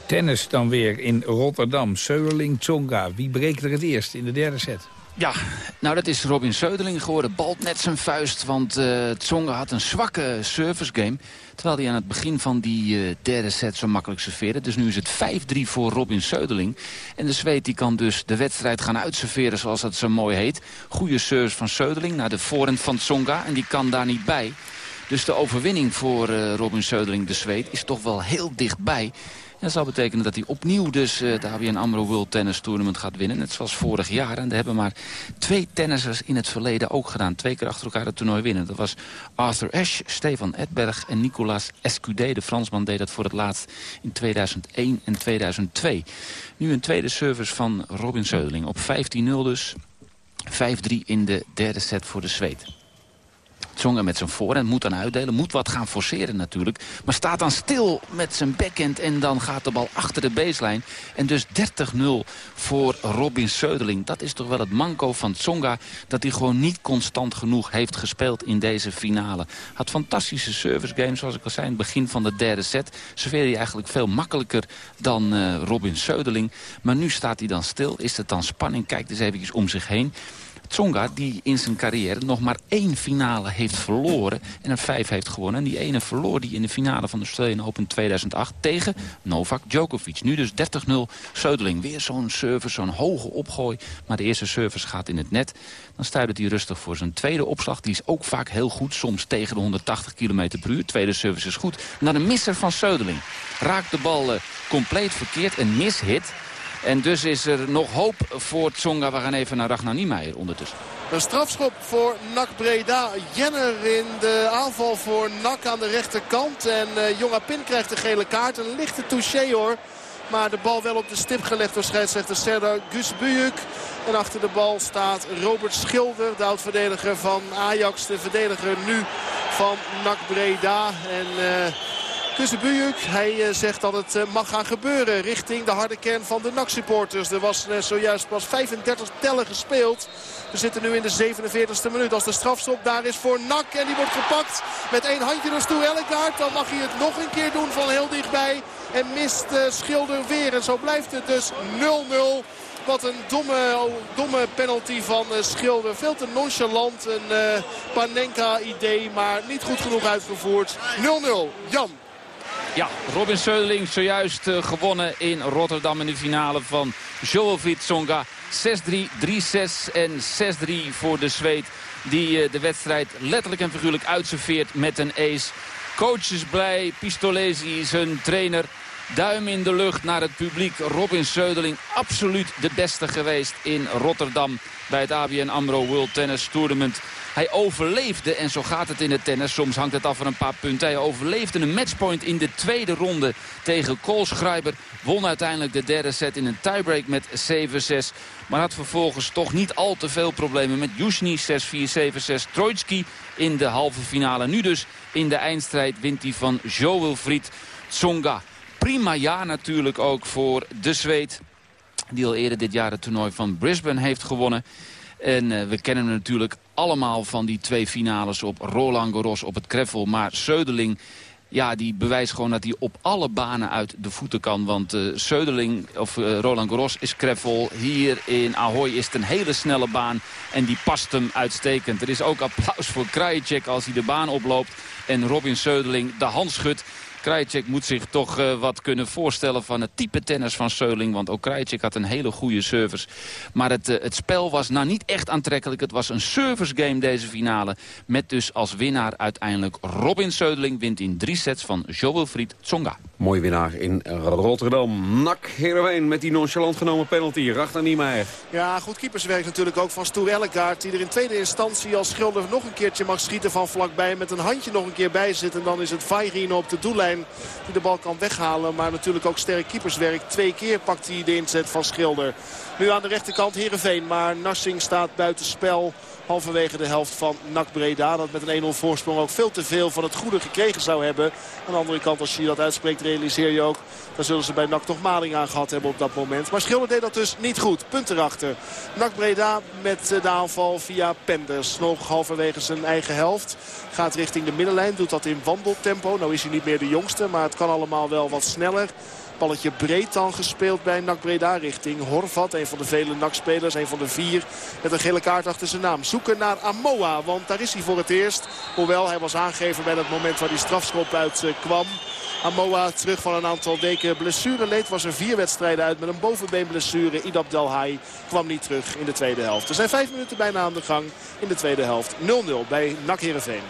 Tennis dan weer in Rotterdam. Seuling Tsonga. Wie breekt er het eerst in de derde set? Ja, nou dat is Robin Söderling geworden. Balt net zijn vuist, want uh, Tsonga had een zwakke service game. Terwijl hij aan het begin van die uh, derde set zo makkelijk serveerde. Dus nu is het 5-3 voor Robin Söderling. En de Zweed die kan dus de wedstrijd gaan uitserveren zoals dat zo mooi heet. Goede service van Söderling naar de voorhand van Tsonga. En die kan daar niet bij. Dus de overwinning voor uh, Robin Söderling, de Zweed, is toch wel heel dichtbij. Dat zal betekenen dat hij opnieuw dus uh, de ABN AMRO World Tennis Tournament gaat winnen. Net zoals vorig jaar. En dat hebben maar twee tennissers in het verleden ook gedaan. Twee keer achter elkaar het toernooi winnen. Dat was Arthur Ashe, Stefan Edberg en Nicolas Escudé. De Fransman deed dat voor het laatst in 2001 en 2002. Nu een tweede service van Robin Söderling. Op 15-0 dus. 5-3 in de derde set voor de Zweed. Tsonga met zijn voorhand moet dan uitdelen. Moet wat gaan forceren natuurlijk. Maar staat dan stil met zijn backhand. En dan gaat de bal achter de baseline. En dus 30-0 voor Robin Söderling. Dat is toch wel het manco van Tsonga. Dat hij gewoon niet constant genoeg heeft gespeeld in deze finale. Had fantastische service games zoals ik al zei. In het begin van de derde set. Serveerde hij eigenlijk veel makkelijker dan uh, Robin Söderling. Maar nu staat hij dan stil. Is het dan spanning? Kijkt eens eventjes om zich heen. Tsonga, die in zijn carrière nog maar één finale heeft verloren... en een vijf heeft gewonnen. En die ene verloor die in de finale van de Australian Open 2008 tegen Novak Djokovic. Nu dus 30-0 Söderling. Weer zo'n service, zo'n hoge opgooi. Maar de eerste service gaat in het net. Dan stuit hij rustig voor zijn tweede opslag. Die is ook vaak heel goed, soms tegen de 180 km per uur. Tweede service is goed. Naar een misser van Söderling. Raakt de bal uh, compleet verkeerd, een mishit... En dus is er nog hoop voor Tsonga. We gaan even naar Ragnar Niemeyer ondertussen. Een strafschop voor NAC Breda. Jenner in de aanval voor NAC aan de rechterkant. En uh, Pin krijgt de gele kaart. Een lichte touché hoor. Maar de bal wel op de stip gelegd door scheidsrechter Serdar Gusbujuk. En achter de bal staat Robert Schilder, de oud-verdediger van Ajax. De verdediger nu van NAC Breda. En... Uh, Kussenbujuk, hij uh, zegt dat het uh, mag gaan gebeuren richting de harde kern van de NAC-supporters. Er was uh, zojuist pas 35 tellen gespeeld. We zitten nu in de 47e minuut. Als de strafstop daar is voor NAC en die wordt gepakt met één handje door Stoe Ellegaard. Dan mag hij het nog een keer doen van heel dichtbij. En mist Schilder weer. En zo blijft het dus 0-0. Wat een domme, domme penalty van Schilder. Veel te nonchalant. Een Panenka-idee, maar niet goed genoeg uitgevoerd. 0-0. Jan. Ja, Robin Söderling zojuist uh, gewonnen in Rotterdam in de finale van Jovovic Tsonga. 6-3, 3-6 en 6-3 voor de Zweed. Die uh, de wedstrijd letterlijk en figuurlijk uitserveert met een ace. Coach is blij, Pistolesi zijn trainer. Duim in de lucht naar het publiek. Robin Söderling absoluut de beste geweest in Rotterdam bij het ABN AMRO World Tennis Tournament. Hij overleefde, en zo gaat het in het tennis, soms hangt het af van een paar punten. Hij overleefde een matchpoint in de tweede ronde tegen Koolschreiber. Won uiteindelijk de derde set in een tiebreak met 7-6. Maar had vervolgens toch niet al te veel problemen met Yushni 6-4, 7-6. Trojtski in de halve finale. Nu dus in de eindstrijd wint hij van Jo Wilfried Tsonga. Prima jaar natuurlijk ook voor de Zweed. Die al eerder dit jaar het toernooi van Brisbane heeft gewonnen. En uh, we kennen natuurlijk allemaal van die twee finales op Roland Garros op het Kreffel. Maar Söderling, ja, die bewijst gewoon dat hij op alle banen uit de voeten kan. Want uh, Söderling, of uh, Roland Garros is Kreffel. Hier in Ahoy is het een hele snelle baan. En die past hem uitstekend. Er is ook applaus voor Krajicek als hij de baan oploopt. En Robin Söderling de hand schudt. Krajicek moet zich toch uh, wat kunnen voorstellen van het type tennis van Seuling. Want ook Krajicek had een hele goede service. Maar het, uh, het spel was nou niet echt aantrekkelijk. Het was een service game deze finale. Met dus als winnaar uiteindelijk Robin Söderling wint in drie sets van Jo Wilfried Tsonga. Mooie winnaar in Rotterdam. Nak Heerenveen met die nonchalant genomen penalty. Rachter Niemeyer. Ja, goed keeperswerk natuurlijk ook van Stoer Ellegaard. Die er in tweede instantie als schilder nog een keertje mag schieten van vlakbij. Met een handje nog een keer bij zit. En dan is het Vairien op de doellijn die de bal kan weghalen. Maar natuurlijk ook sterk keeperswerk. Twee keer pakt hij de inzet van Schilder. Nu aan de rechterkant Heerenveen. Maar Narsing staat buiten spel halverwege de helft van NAC Breda. Dat met een 1-0 voorsprong ook veel te veel van het goede gekregen zou hebben. Aan de andere kant, als je dat uitspreekt, realiseer je ook... dan zullen ze bij NAC toch maling aan gehad hebben op dat moment. Maar Schilder deed dat dus niet goed. Punt erachter. NAC Breda met de aanval via Penders. Nog halverwege zijn eigen helft. Gaat richting de middenlijn, doet dat in wandeltempo. Nou is hij niet meer de jongste, maar het kan allemaal wel wat sneller. Balletje breed dan gespeeld bij NAC Breda richting Horvat. Een van de vele NAC-spelers, een van de vier. Met een gele kaart achter zijn naam. Zoeken naar Amoa, want daar is hij voor het eerst. Hoewel, hij was aangegeven bij dat moment waar die strafschop uit uh, kwam. Amoa terug van een aantal weken blessure leed. Was er vier wedstrijden uit met een bovenbeenblessure. Idab Delhai kwam niet terug in de tweede helft. Er zijn vijf minuten bijna aan de gang in de tweede helft. 0-0 bij NAC Heerenveen.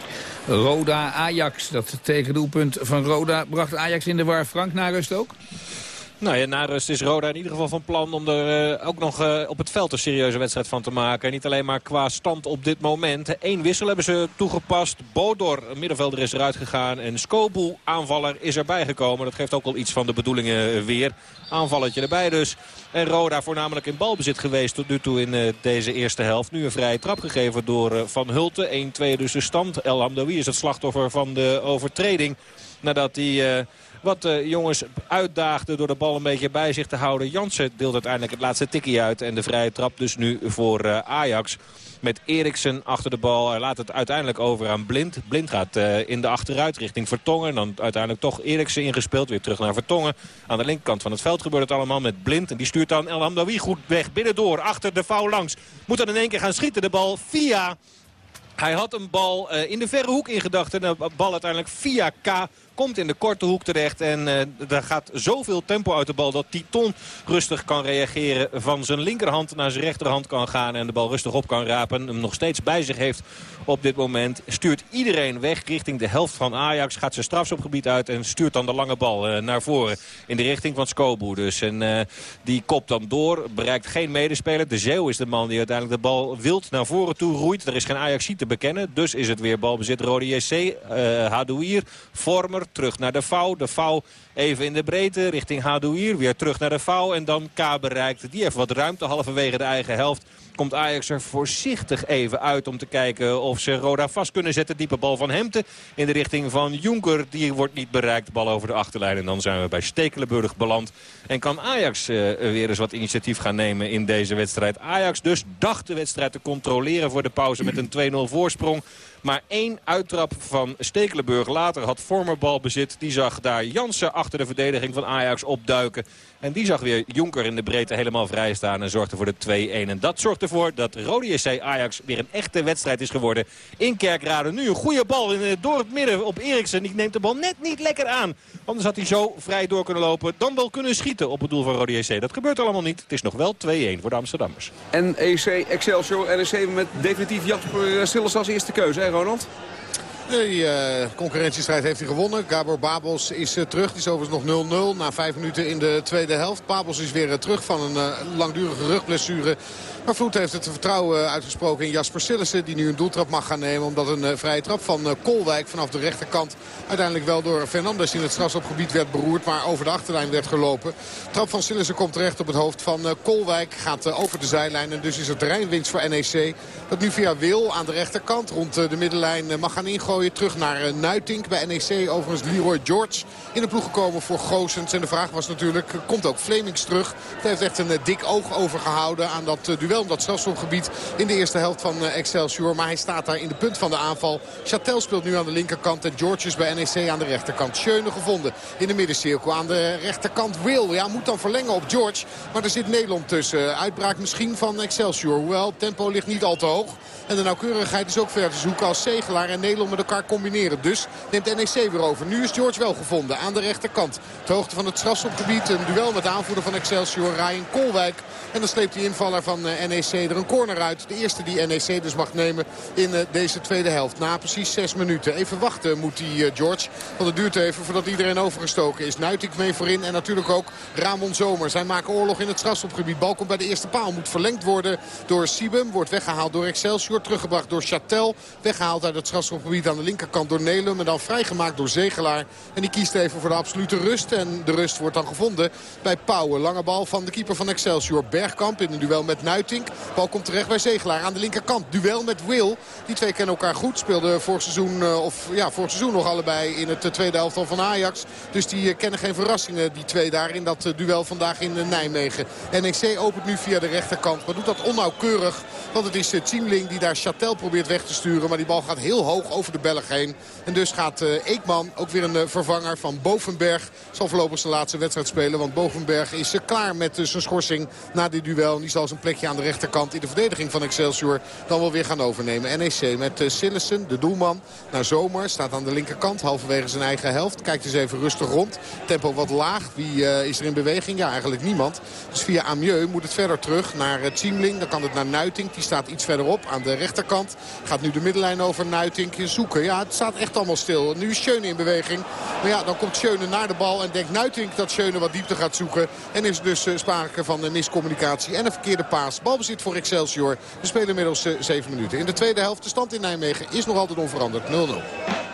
Roda-Ajax, dat tegendoelpunt van Roda bracht Ajax in de war. Frank naar rust ook? Nou ja, na rust is Roda in ieder geval van plan om er eh, ook nog eh, op het veld een serieuze wedstrijd van te maken. Niet alleen maar qua stand op dit moment. Eén wissel hebben ze toegepast. Bodor, middenvelder, is eruit gegaan. En Skobu, aanvaller, is erbij gekomen. Dat geeft ook al iets van de bedoelingen eh, weer. Aanvalletje erbij dus. En Roda voornamelijk in balbezit geweest tot nu toe in deze eerste helft. Nu een vrije trap gegeven door Van Hulten. 1-2 dus de stand. El Hamdoui is het slachtoffer van de overtreding. Nadat hij wat de jongens uitdaagden door de bal een beetje bij zich te houden. Jansen deelt uiteindelijk het laatste tikkie uit. En de vrije trap dus nu voor eh, Ajax. Met Eriksen achter de bal. Hij laat het uiteindelijk over aan Blind. Blind gaat uh, in de achteruit richting Vertongen. En dan uiteindelijk toch Eriksen ingespeeld. Weer terug naar Vertongen. Aan de linkerkant van het veld gebeurt het allemaal met Blind. En die stuurt dan El Hamdawi goed weg. Binnendoor. Achter de foul langs. Moet dan in één keer gaan schieten. De bal via... Hij had een bal uh, in de verre hoek in gedachten. De bal uiteindelijk via K Komt in de korte hoek terecht en uh, daar gaat zoveel tempo uit de bal dat Titon rustig kan reageren. Van zijn linkerhand naar zijn rechterhand kan gaan en de bal rustig op kan rapen. Hem nog steeds bij zich heeft op dit moment. Stuurt iedereen weg richting de helft van Ajax. Gaat zijn strafschopgebied uit en stuurt dan de lange bal uh, naar voren. In de richting van Skobu dus. En uh, die kopt dan door. Bereikt geen medespeler. De Zeeuw is de man die uiteindelijk de bal wild naar voren toe roeit. Er is geen Ajax te bekennen. Dus is het weer balbezit Rode JC. Uh, Vormer, terug naar de Vouw. De Vouw even in de breedte richting Hadouier. Weer terug naar de Vouw en dan K bereikt. Die heeft wat ruimte halverwege de eigen helft komt Ajax er voorzichtig even uit om te kijken of ze Roda vast kunnen zetten. Diepe bal van Hemte in de richting van Jonker. Die wordt niet bereikt. Bal over de achterlijn. En dan zijn we bij Stekelenburg beland. En kan Ajax uh, weer eens wat initiatief gaan nemen in deze wedstrijd. Ajax dus dacht de wedstrijd te controleren voor de pauze met een 2-0 voorsprong. Maar één uittrap van Stekelenburg later had former balbezit. Die zag daar Jansen achter de verdediging van Ajax opduiken. En die zag weer Jonker in de breedte helemaal vrij staan en zorgde voor de 2-1. En dat zorgt ervoor dat Rode JC Ajax weer een echte wedstrijd is geworden. In Kerkrade nu een goede bal in, door het midden op Eriksen. Die neemt de bal net niet lekker aan. Anders had hij zo vrij door kunnen lopen. Dan wel kunnen schieten op het doel van Rode JC. Dat gebeurt allemaal niet. Het is nog wel 2-1 voor de Amsterdammers. NEC, Excelsior, NEC met definitief Jasper Sillis als eerste keuze, hè Ronald? De uh, concurrentiestrijd heeft hij gewonnen. Gabor Babos is uh, terug. Die is overigens nog 0-0 na vijf minuten in de tweede helft. Babos is weer uh, terug van een langdurige rugblessure. Maar Vloed heeft het vertrouwen uitgesproken in Jasper Sillissen. Die nu een doeltrap mag gaan nemen. Omdat een vrije trap van Kolwijk vanaf de rechterkant. Uiteindelijk wel door Fernandes in het strafschopgebied werd beroerd. Maar over de achterlijn werd gelopen. Trap van Sillissen komt terecht op het hoofd van Kolwijk. Gaat over de zijlijn. En dus is er terreinwinst voor NEC. Dat nu via Wil aan de rechterkant rond de middenlijn mag gaan ingooien Terug naar uh, Nuitink bij NEC. Overigens Leroy George in de ploeg gekomen voor Goosens. En de vraag was natuurlijk, komt ook Flemings terug? Het heeft echt een uh, dik oog overgehouden aan dat duel, dat strafschopgebied in de eerste helft van Excelsior. Maar hij staat daar in de punt van de aanval. Chatel speelt nu aan de linkerkant en George is bij NEC aan de rechterkant. Schöne gevonden in de middencirkel. Aan de rechterkant Will. Ja, moet dan verlengen op George. Maar er zit Nederland tussen. Uitbraak misschien van Excelsior. Hoewel, tempo ligt niet al te hoog. En de nauwkeurigheid is ook ver te zoeken als Zegelaar en Nederland met elkaar combineren. Dus neemt NEC weer over. Nu is George wel gevonden aan de rechterkant. Ter hoogte van het strafschopgebied. Een duel met de aanvoerder van Excelsior, Ryan Kolwijk. En dan sleept die invaller van eh, NEC er een corner uit. De eerste die NEC dus mag nemen in eh, deze tweede helft. Na precies zes minuten. Even wachten moet die eh, George. Want het duurt even voordat iedereen overgestoken is. Nuitik mee voorin en natuurlijk ook Ramon Zomer. Zij maken oorlog in het strafschopgebied. Bal komt bij de eerste paal. Moet verlengd worden door Sibum. Wordt weggehaald door Excelsior. Teruggebracht door Chatel. Weggehaald uit het strafschopgebied aan de linkerkant door Nelum. En dan vrijgemaakt door Zegelaar. En die kiest even voor de absolute rust. En de rust wordt dan gevonden bij Pauwen. Lange bal van de keeper van Excelsior. Bergkamp in een duel met Nuitink. Bal komt terecht bij Zegelaar aan de linkerkant. Duel met Will. Die twee kennen elkaar goed. Speelden vorig seizoen, eh, of, ja, vorig seizoen nog allebei in het eh, tweede helft van Ajax. Dus die eh, kennen geen verrassingen, die twee daar in dat duel vandaag in Nijmegen. NEC opent nu via de rechterkant. Maar doet dat onnauwkeurig. Want het is Ziemling die daar Chatel probeert weg te sturen. Maar die bal gaat heel hoog over de Belg heen. En dus gaat Eekman, ook weer een vervanger van Bovenberg. Zal voorlopig zijn laatste wedstrijd spelen. Want Bovenberg is klaar met zijn schorsing na dit duel. En die zal zijn plekje aan de rechterkant in de verdediging van Excelsior dan wel weer gaan overnemen. NEC met Sillessen, de doelman, naar Zomer. Staat aan de linkerkant, halverwege zijn eigen helft. Kijkt eens even rustig rond. Tempo wat laag. Wie is er in beweging? Ja, eigenlijk niemand. Dus via Amieux moet het verder terug naar uh, Dan kan het naar Nuitink. Die staat iets verderop aan de rechterkant. Gaat nu de middenlijn over Nuitink. Zoeken Ja, het staat echt allemaal stil. Nu is Schöne in beweging. Maar ja, dan komt Schöne naar de bal en denkt Nuitink dat Schöne wat diepte gaat zoeken. En is dus uh, sprake van een miscommunicatie en een verkeerde paas. Balbezit voor Excelsior. We spelen inmiddels uh, 7 minuten. In de tweede helft de stand in Nijmegen is nog altijd onveranderd. 0-0.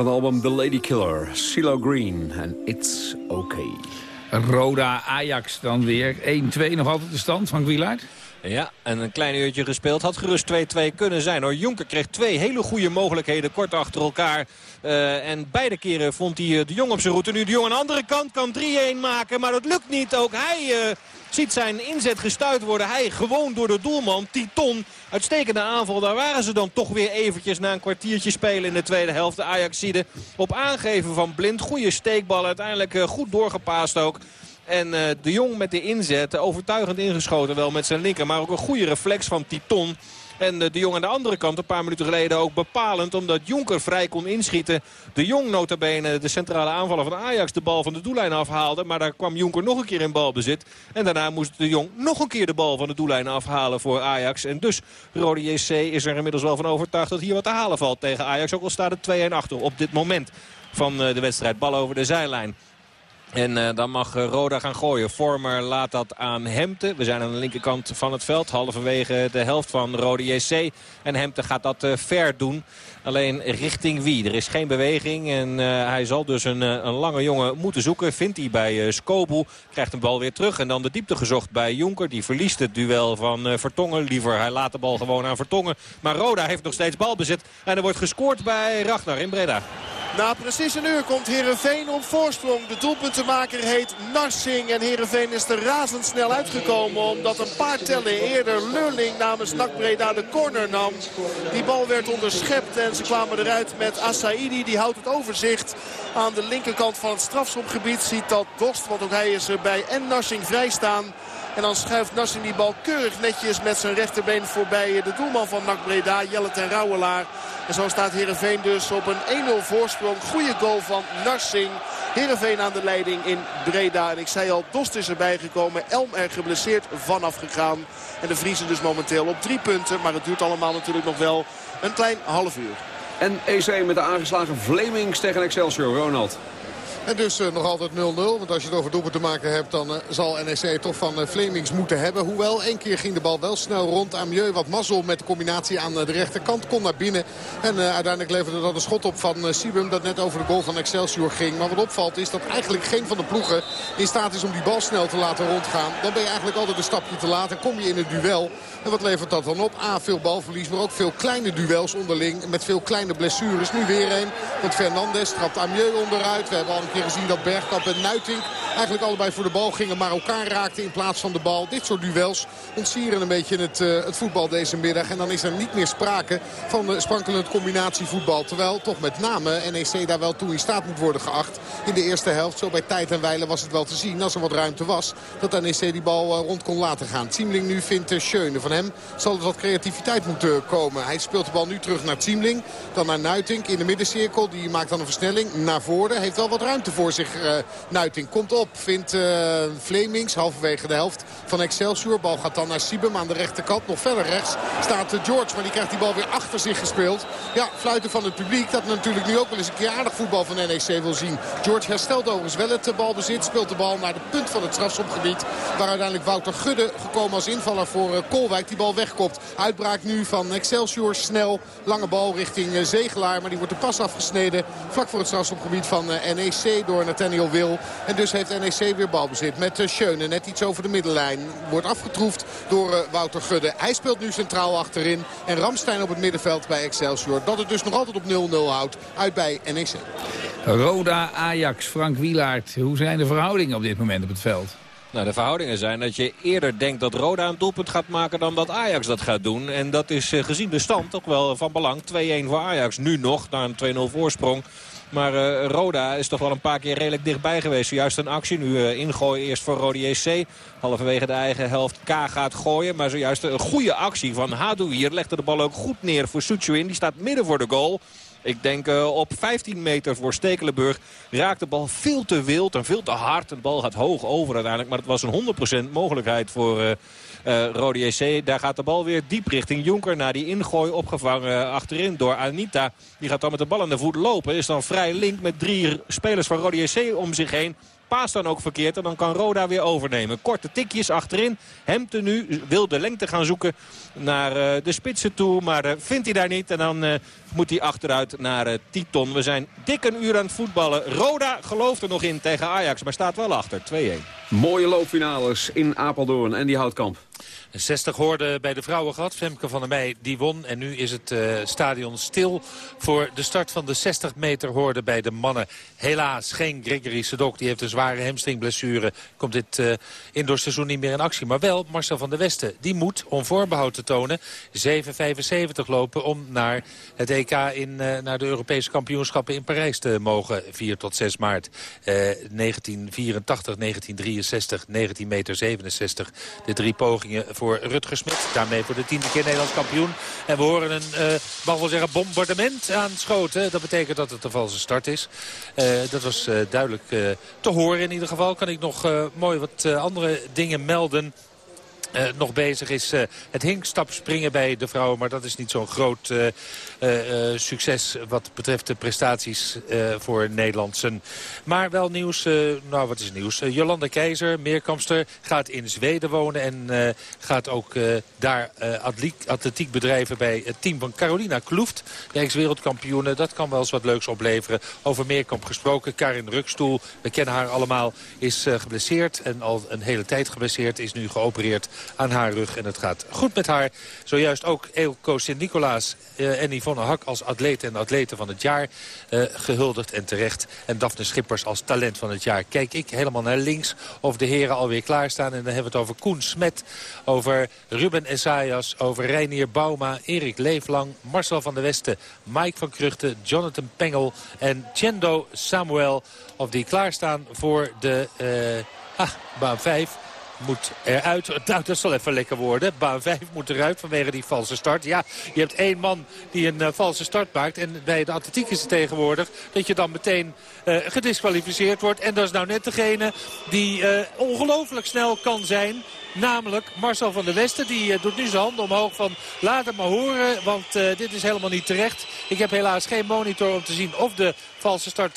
Van het album The Lady Killer, CeeLo Green en It's Okay. Roda Ajax dan weer. 1-2 nog altijd de stand van Wielaert. Ja, en een klein uurtje gespeeld. Had gerust 2-2 kunnen zijn hoor. Jonker kreeg twee hele goede mogelijkheden kort achter elkaar. Uh, en beide keren vond hij de Jong op zijn route. Nu de Jong aan de andere kant kan 3-1 maken. Maar dat lukt niet. Ook hij uh, ziet zijn inzet gestuurd worden. Hij gewoon door de doelman. Titon. Uitstekende aanval. Daar waren ze dan toch weer eventjes na een kwartiertje spelen in de tweede helft. De Ajaxide op aangeven van Blind. Goede steekbal. Uiteindelijk uh, goed doorgepaast ook. En uh, de Jong met de inzet, overtuigend ingeschoten wel met zijn linker. Maar ook een goede reflex van Titon. En uh, de Jong aan de andere kant een paar minuten geleden ook bepalend. Omdat Jonker vrij kon inschieten. De Jong notabene de centrale aanvaller van Ajax de bal van de doellijn afhaalde. Maar daar kwam Jonker nog een keer in balbezit. En daarna moest de Jong nog een keer de bal van de doellijn afhalen voor Ajax. En dus Rode JC is er inmiddels wel van overtuigd dat hier wat te halen valt tegen Ajax. Ook al staat het 2-1 achter op dit moment van uh, de wedstrijd. Bal over de zijlijn. En uh, dan mag uh, Roda gaan gooien. Vormer laat dat aan Hemte. We zijn aan de linkerkant van het veld. Halverwege de helft van Rode JC. En Hemte gaat dat uh, ver doen. Alleen richting wie? Er is geen beweging. En hij zal dus een, een, lange jongen moeten zoeken. Vindt hij bij Skobu. Krijgt een bal weer terug. En dan de diepte gezocht bij Jonker. Die verliest het duel van Vertongen. Liever hij laat de bal gewoon aan Vertongen. Maar Roda heeft nog steeds balbezit. En er wordt gescoord bij Ragnar in Breda. Na precies een uur komt Heerenveen op voorsprong. De doelpuntenmaker heet Narsing. En Heerenveen is er razendsnel uitgekomen. Omdat een paar tellen eerder Lurling namens NAC Breda de corner nam. Die bal werd onderschept en ze kwamen eruit met Asaidi. Die houdt het overzicht aan de linkerkant van het strafschopgebied. Ziet dat Dost, want ook hij is erbij. En Narsing vrij staan. En dan schuift Narsing die bal keurig netjes met zijn rechterbeen voorbij de doelman van NAC Breda. Jelle ten Rauwelaar. En zo staat Heerenveen dus op een 1-0 voorsprong. Goede goal van Narsing. Heerenveen aan de leiding in Breda. En ik zei al, Dost is erbij gekomen. Elm er geblesseerd vanaf gegaan. En de Vriezen dus momenteel op drie punten. Maar het duurt allemaal natuurlijk nog wel een klein half uur. En EC met de aangeslagen Vlemings tegen Excelsior. Ronald. En dus uh, nog altijd 0-0. Want als je het over doelpunt te maken hebt... dan uh, zal NEC toch van uh, Flemings moeten hebben. Hoewel, één keer ging de bal wel snel rond. Amieux wat mazzel met de combinatie aan de rechterkant. Kon naar binnen. En uiteindelijk leverde dat een schot op van Sibum... dat net over de goal van Excelsior ging. Maar wat opvalt is dat eigenlijk geen van de ploegen... in staat is om die bal snel te laten rondgaan. Dan ben je eigenlijk altijd een stapje te laat. En kom je in het duel. En wat levert dat dan op? A, veel balverlies, maar ook veel kleine duels onderling. Met veel kleine blessures. Nu weer een. Want Fernandes trapt Amieux onderuit. We hebben al een keer gezien dat Bergkamp en Nuitink eigenlijk allebei voor de bal gingen. Maar elkaar raakten in plaats van de bal. Dit soort duels ontsieren een beetje het, uh, het voetbal deze middag. En dan is er niet meer sprake van sprankelend combinatievoetbal. Terwijl toch met name NEC daar wel toe in staat moet worden geacht. In de eerste helft, zo bij tijd en wijle was het wel te zien. Als er wat ruimte was, dat NEC die bal uh, rond kon laten gaan. Ziemling nu vindt uh, Schöne. Van hem zal er wat creativiteit moeten komen. Hij speelt de bal nu terug naar Ziemling. Dan naar Nuitink in de middencirkel. Die maakt dan een versnelling naar voren. Heeft wel wat ruimte voor zich. Uh, Nuitink komt op. Vindt uh, Flemings halverwege de helft van Excelsior. Bal gaat dan naar Sibem aan de rechterkant. Nog verder rechts staat uh, George. Maar die krijgt die bal weer achter zich gespeeld. Ja, fluiten van het publiek. Dat natuurlijk nu ook wel eens een keer aardig voetbal van NEC wil zien. George herstelt overigens wel het balbezit. Speelt de bal naar de punt van het strafschopgebied. Waar uiteindelijk Wouter Gudde gekomen als invaller voor Kolwijk. Die bal wegkopt. Uitbraak nu van Excelsior. Snel. Lange bal richting Zegelaar. Maar die wordt de pas afgesneden. Vlak voor het strafschopgebied van NEC door Nathaniel Wil. En dus heeft NEC weer balbezit met uh, Schöne. Net iets over de middenlijn. Wordt afgetroefd door uh, Wouter Gudde. Hij speelt nu centraal achterin. En Ramstein op het middenveld bij Excelsior. Dat het dus nog altijd op 0-0 houdt. Uit bij NEC. Roda, Ajax, Frank Wielaert. Hoe zijn de verhoudingen op dit moment op het veld? Nou, de verhoudingen zijn dat je eerder denkt dat Roda een doelpunt gaat maken dan dat Ajax dat gaat doen. En dat is uh, gezien de stand toch wel van belang. 2-1 voor Ajax. Nu nog, na een 2-0 voorsprong. Maar uh, Roda is toch wel een paar keer redelijk dichtbij geweest. Zojuist een actie. Nu uh, ingooien eerst voor Rode JC. Halverwege de eigen helft K gaat gooien. Maar zojuist een goede actie van Hadouier. Legde de bal ook goed neer voor Suchuin. Die staat midden voor de goal. Ik denk uh, op 15 meter voor Stekelenburg raakt de bal veel te wild en veel te hard. De bal gaat hoog over uiteindelijk. Maar het was een 100% mogelijkheid voor... Uh, uh, Rode JC. Daar gaat de bal weer diep richting Jonker. Na die ingooi opgevangen achterin door Anita. Die gaat dan met de bal aan de voet lopen. Is dan vrij link met drie spelers van Rode JC om zich heen paas dan ook verkeerd. En dan kan Roda weer overnemen. Korte tikjes achterin. Hemte nu wil de lengte gaan zoeken naar de spitsen toe. Maar uh, vindt hij daar niet. En dan moet hij achteruit naar Titon. We zijn dik een uur aan het voetballen. Roda gelooft er nog in tegen Ajax. Maar staat wel achter. 2-1. Mooie loopfinales in Apeldoorn en die Houtkamp. 60 hoorde bij de vrouwen gehad. Femke van der Meij die won. En nu is het uh, stadion stil voor de start van de 60 meter hoorde bij de mannen. Helaas geen Gregory Sedok. Die heeft een zware hamstringblessure. Komt dit uh, indoorseizoen niet meer in actie. Maar wel Marcel van der Westen. Die moet, om voorbehoud te tonen, 7,75 lopen om naar het EK in, uh, naar de Europese kampioenschappen in Parijs te mogen. 4 tot 6 maart. 1984, 1963, 19 meter 67. De drie pogingen voor Rutger Smit. Daarmee voor de tiende keer Nederlands kampioen. En we horen een, uh, mag wel zeggen, bombardement aan schoten. Dat betekent dat het een valse start is. Uh, dat was duidelijk te horen in ieder geval. Kan ik nog mooi wat andere dingen melden. nog bezig is. Uh, het hinkstapspringen bij de vrouwen. Maar dat is niet zo'n groot succes wat betreft de prestaties voor Nederlandsen. Maar wel nieuws. nou, wat is nieuws? Jolanda Keizer, meerkampster, gaat in Zweden wonen. En gaat ook daar atletiek bedrijven bij het team van Carolina Kloeft. De. Dat kan wel eens wat leuks opleveren. Over meerkamp gesproken. Karin Rukstoel, we kennen haar allemaal, is geblesseerd. En al een hele tijd geblesseerd. Is nu geopereerd aan haar rug. En het gaat goed met haar. Zojuist ook Eelco Sint-Nicolaas en Yvonne Hak als atleet en atleten van het jaar uh, gehuldigd en terecht. En Daphne Schippers als talent van het jaar. Kijk ik helemaal naar links of de heren alweer klaarstaan. En dan hebben we het over Koen Smet, over Ruben Esaias, over Reinier Bauma, Erik Leeflang, Marcel van der Westen, Mike van Kruchten, Jonathan Pengel en Chendo Samuel. Of die klaarstaan voor de uh, ah, baan 5 moet eruit. Nou, dat zal even lekker worden. Baan 5 moet eruit vanwege die valse start. Ja, je hebt één man die een uh, valse start maakt. En bij de atletiek is het tegenwoordig dat je dan meteen uh, gedisqualificeerd wordt. En dat is nou net degene die uh, ongelooflijk snel kan zijn. Namelijk Marcel van der Westen. Die doet nu zijn handen omhoog van laat het maar horen. Want dit is helemaal niet terecht. Ik heb helaas geen monitor om te zien of de valse start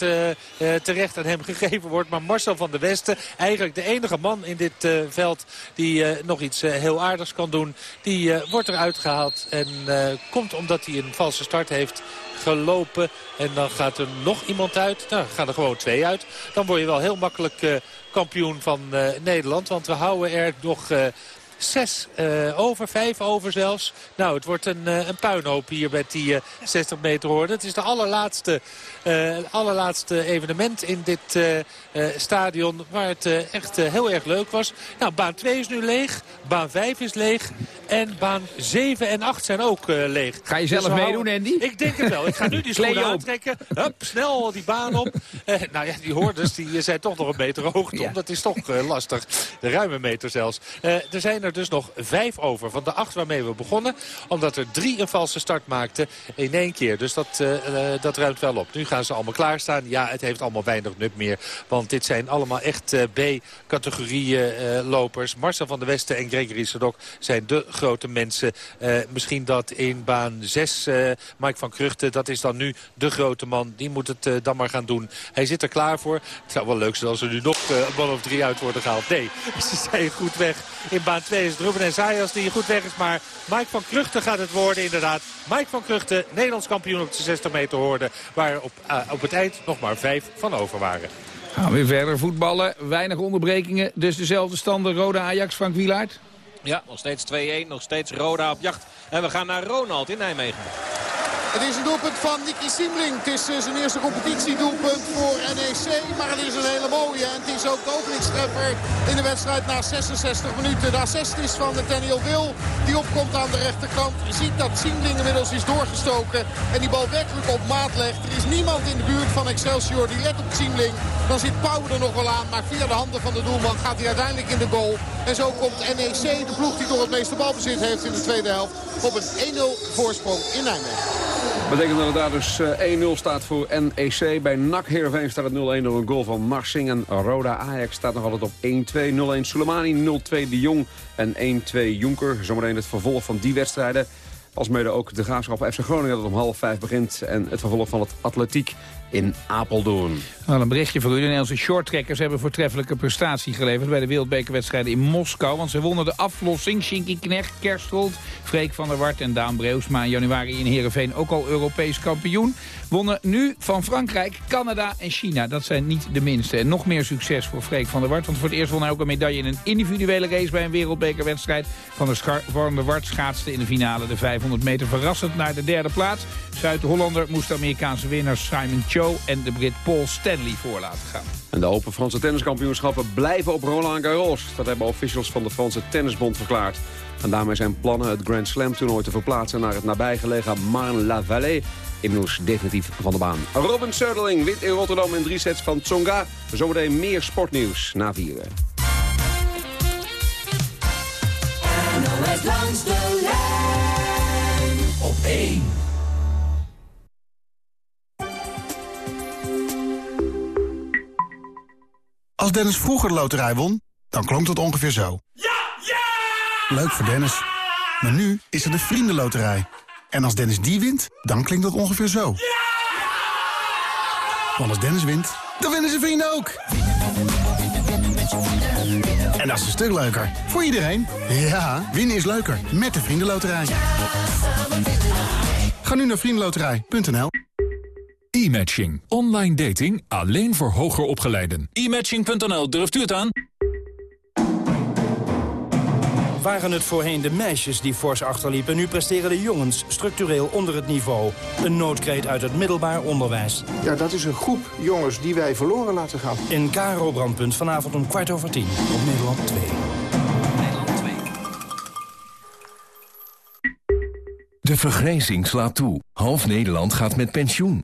terecht aan hem gegeven wordt. Maar Marcel van der Westen, eigenlijk de enige man in dit veld die nog iets heel aardigs kan doen. Die wordt eruit gehaald en komt omdat hij een valse start heeft gelopen. En dan gaat er nog iemand uit. Nou, gaan er gewoon twee uit. Dan word je wel heel makkelijk kampioen van Nederland. Want we houden er nog... Zes uh, over, vijf over zelfs. Nou, het wordt een, uh, een puinhoop hier met die uh, 60 meter hoorde. Het is de allerlaatste, allerlaatste evenement in dit stadion waar het echt heel erg leuk was. Nou, baan 2 is nu leeg, baan 5 is leeg en baan 7 en 8 zijn ook leeg. Ga je zelf dus meedoen, Andy? Ik denk het wel. Ik ga nu die schoenen aantrekken. Hup, snel die baan op. nou ja, die hoorders die zijn toch nog een meter hoog. Ja. Dat is toch lastig. De ruime meter zelfs. er zijn er dus nog vijf over van de acht waarmee we begonnen. Omdat er drie een valse start maakten in één keer. Dus dat, uh, dat ruimt wel op. Nu gaan ze allemaal klaarstaan. Ja, het heeft allemaal weinig nut meer. Want dit zijn allemaal echt uh, B-categorieën lopers. Marcel van der Westen en Gregory Sadok zijn de grote mensen. misschien dat in baan 6 Mike van Kruchten, dat is dan nu de grote man. Die moet het dan maar gaan doen. Hij zit er klaar voor. Het zou wel leuk zijn als er nu nog een man of drie uit worden gehaald. Nee, ze zijn goed weg. In baan 2 is het Ruben en Zayas die goed weg is. Maar Mike van Kruchten gaat het worden inderdaad. Mike van Kruchten, Nederlands kampioen op de 60 meter hoorde. Waar op, uh, op het eind nog maar vijf van over waren. Gaan we weer verder voetballen. Weinig onderbrekingen. Dus dezelfde standen. Rode Ajax, Frank Wielaert. Ja, nog steeds 2-1. Nog steeds Roda op jacht. En we gaan naar Ronald in Nijmegen. Het is een doelpunt van Nicky Siemling. Het is zijn eerste competitiedoelpunt voor NEC. Maar het is een hele mooie. En het is ook de openingstreffer in de wedstrijd na 66 minuten. De assist is van Daniel Wil. Die opkomt aan de rechterkant. Ziet dat Siemling inmiddels is doorgestoken. En die bal werkelijk op maat legt. Er is niemand in de buurt van Excelsior die let op Siemling. Dan zit Pauw er nog wel aan. Maar via de handen van de doelman gaat hij uiteindelijk in de goal. En zo komt NEC, de ploeg die toch het meeste balbezit heeft in de tweede helft, op een 1-0 voorsprong in Nijmegen. Betekent dat het daar dus 1-0 staat voor NEC. Bij NAC Heerenveen staat het 0-1 door een goal van Marsing. En Roda Ajax staat nog altijd op 1-2. 0-1 Soleimani, 0-2 De Jong en 1-2 Jonker. Zometeen het vervolg van die wedstrijden. Als mede ook de graafschap FC Groningen dat om half vijf begint. En het vervolg van het atletiek in Apeldoorn. Een berichtje voor u. De Nederlandse shorttrekkers hebben voortreffelijke prestatie geleverd... bij de wereldbekerwedstrijden in Moskou. Want ze wonnen de aflossing. Shinky Knecht, Kerstrold, Freek van der Wart en Daan Breusma... in januari in Heerenveen ook al Europees kampioen. Wonnen nu van Frankrijk, Canada en China. Dat zijn niet de minste. En nog meer succes voor Freek van der Wart. Want voor het eerst won hij ook een medaille in een individuele race... bij een wereldbekerwedstrijd. Van de, van der Wart schaatste in de finale de 500 meter verrassend naar de derde plaats. Zuid-Hollander moest de Amerikaanse winnaar Simon Cho en de Brit Paul Stanley voor laten gaan. En de Open Franse tenniskampioenschappen blijven op Roland Garros. Dat hebben officials van de Franse Tennisbond verklaard. En daarmee zijn plannen het Grand Slam toernooi te verplaatsen... naar het nabijgelegen Marne-la-Vallée inmiddels definitief van de baan. Robin Söderling wint in Rotterdam in drie sets van Tsonga. Zometeen meer sportnieuws na vieren. langs de lijn op 1. Als Dennis vroeger de loterij won, dan klonk het ongeveer zo. Ja! Ja! Leuk voor Dennis. Maar nu is er de Vriendenloterij. En als Dennis die wint, dan klinkt dat ongeveer zo. Want als Dennis wint, dan winnen zijn vrienden ook. En dat is een stuk leuker. Voor iedereen. Ja, winnen is leuker. Met de Vriendenloterij. Ga nu naar vriendenloterij.nl E-matching. Online dating alleen voor hoger opgeleiden. E-matching.nl, durft u het aan? Waren het voorheen de meisjes die fors achterliepen... nu presteren de jongens structureel onder het niveau. Een noodkreet uit het middelbaar onderwijs. Ja, dat is een groep jongens die wij verloren laten gaan. In Karo Brandpunt vanavond om kwart over tien op Nederland 2. De vergrijzing slaat toe. Half Nederland gaat met pensioen.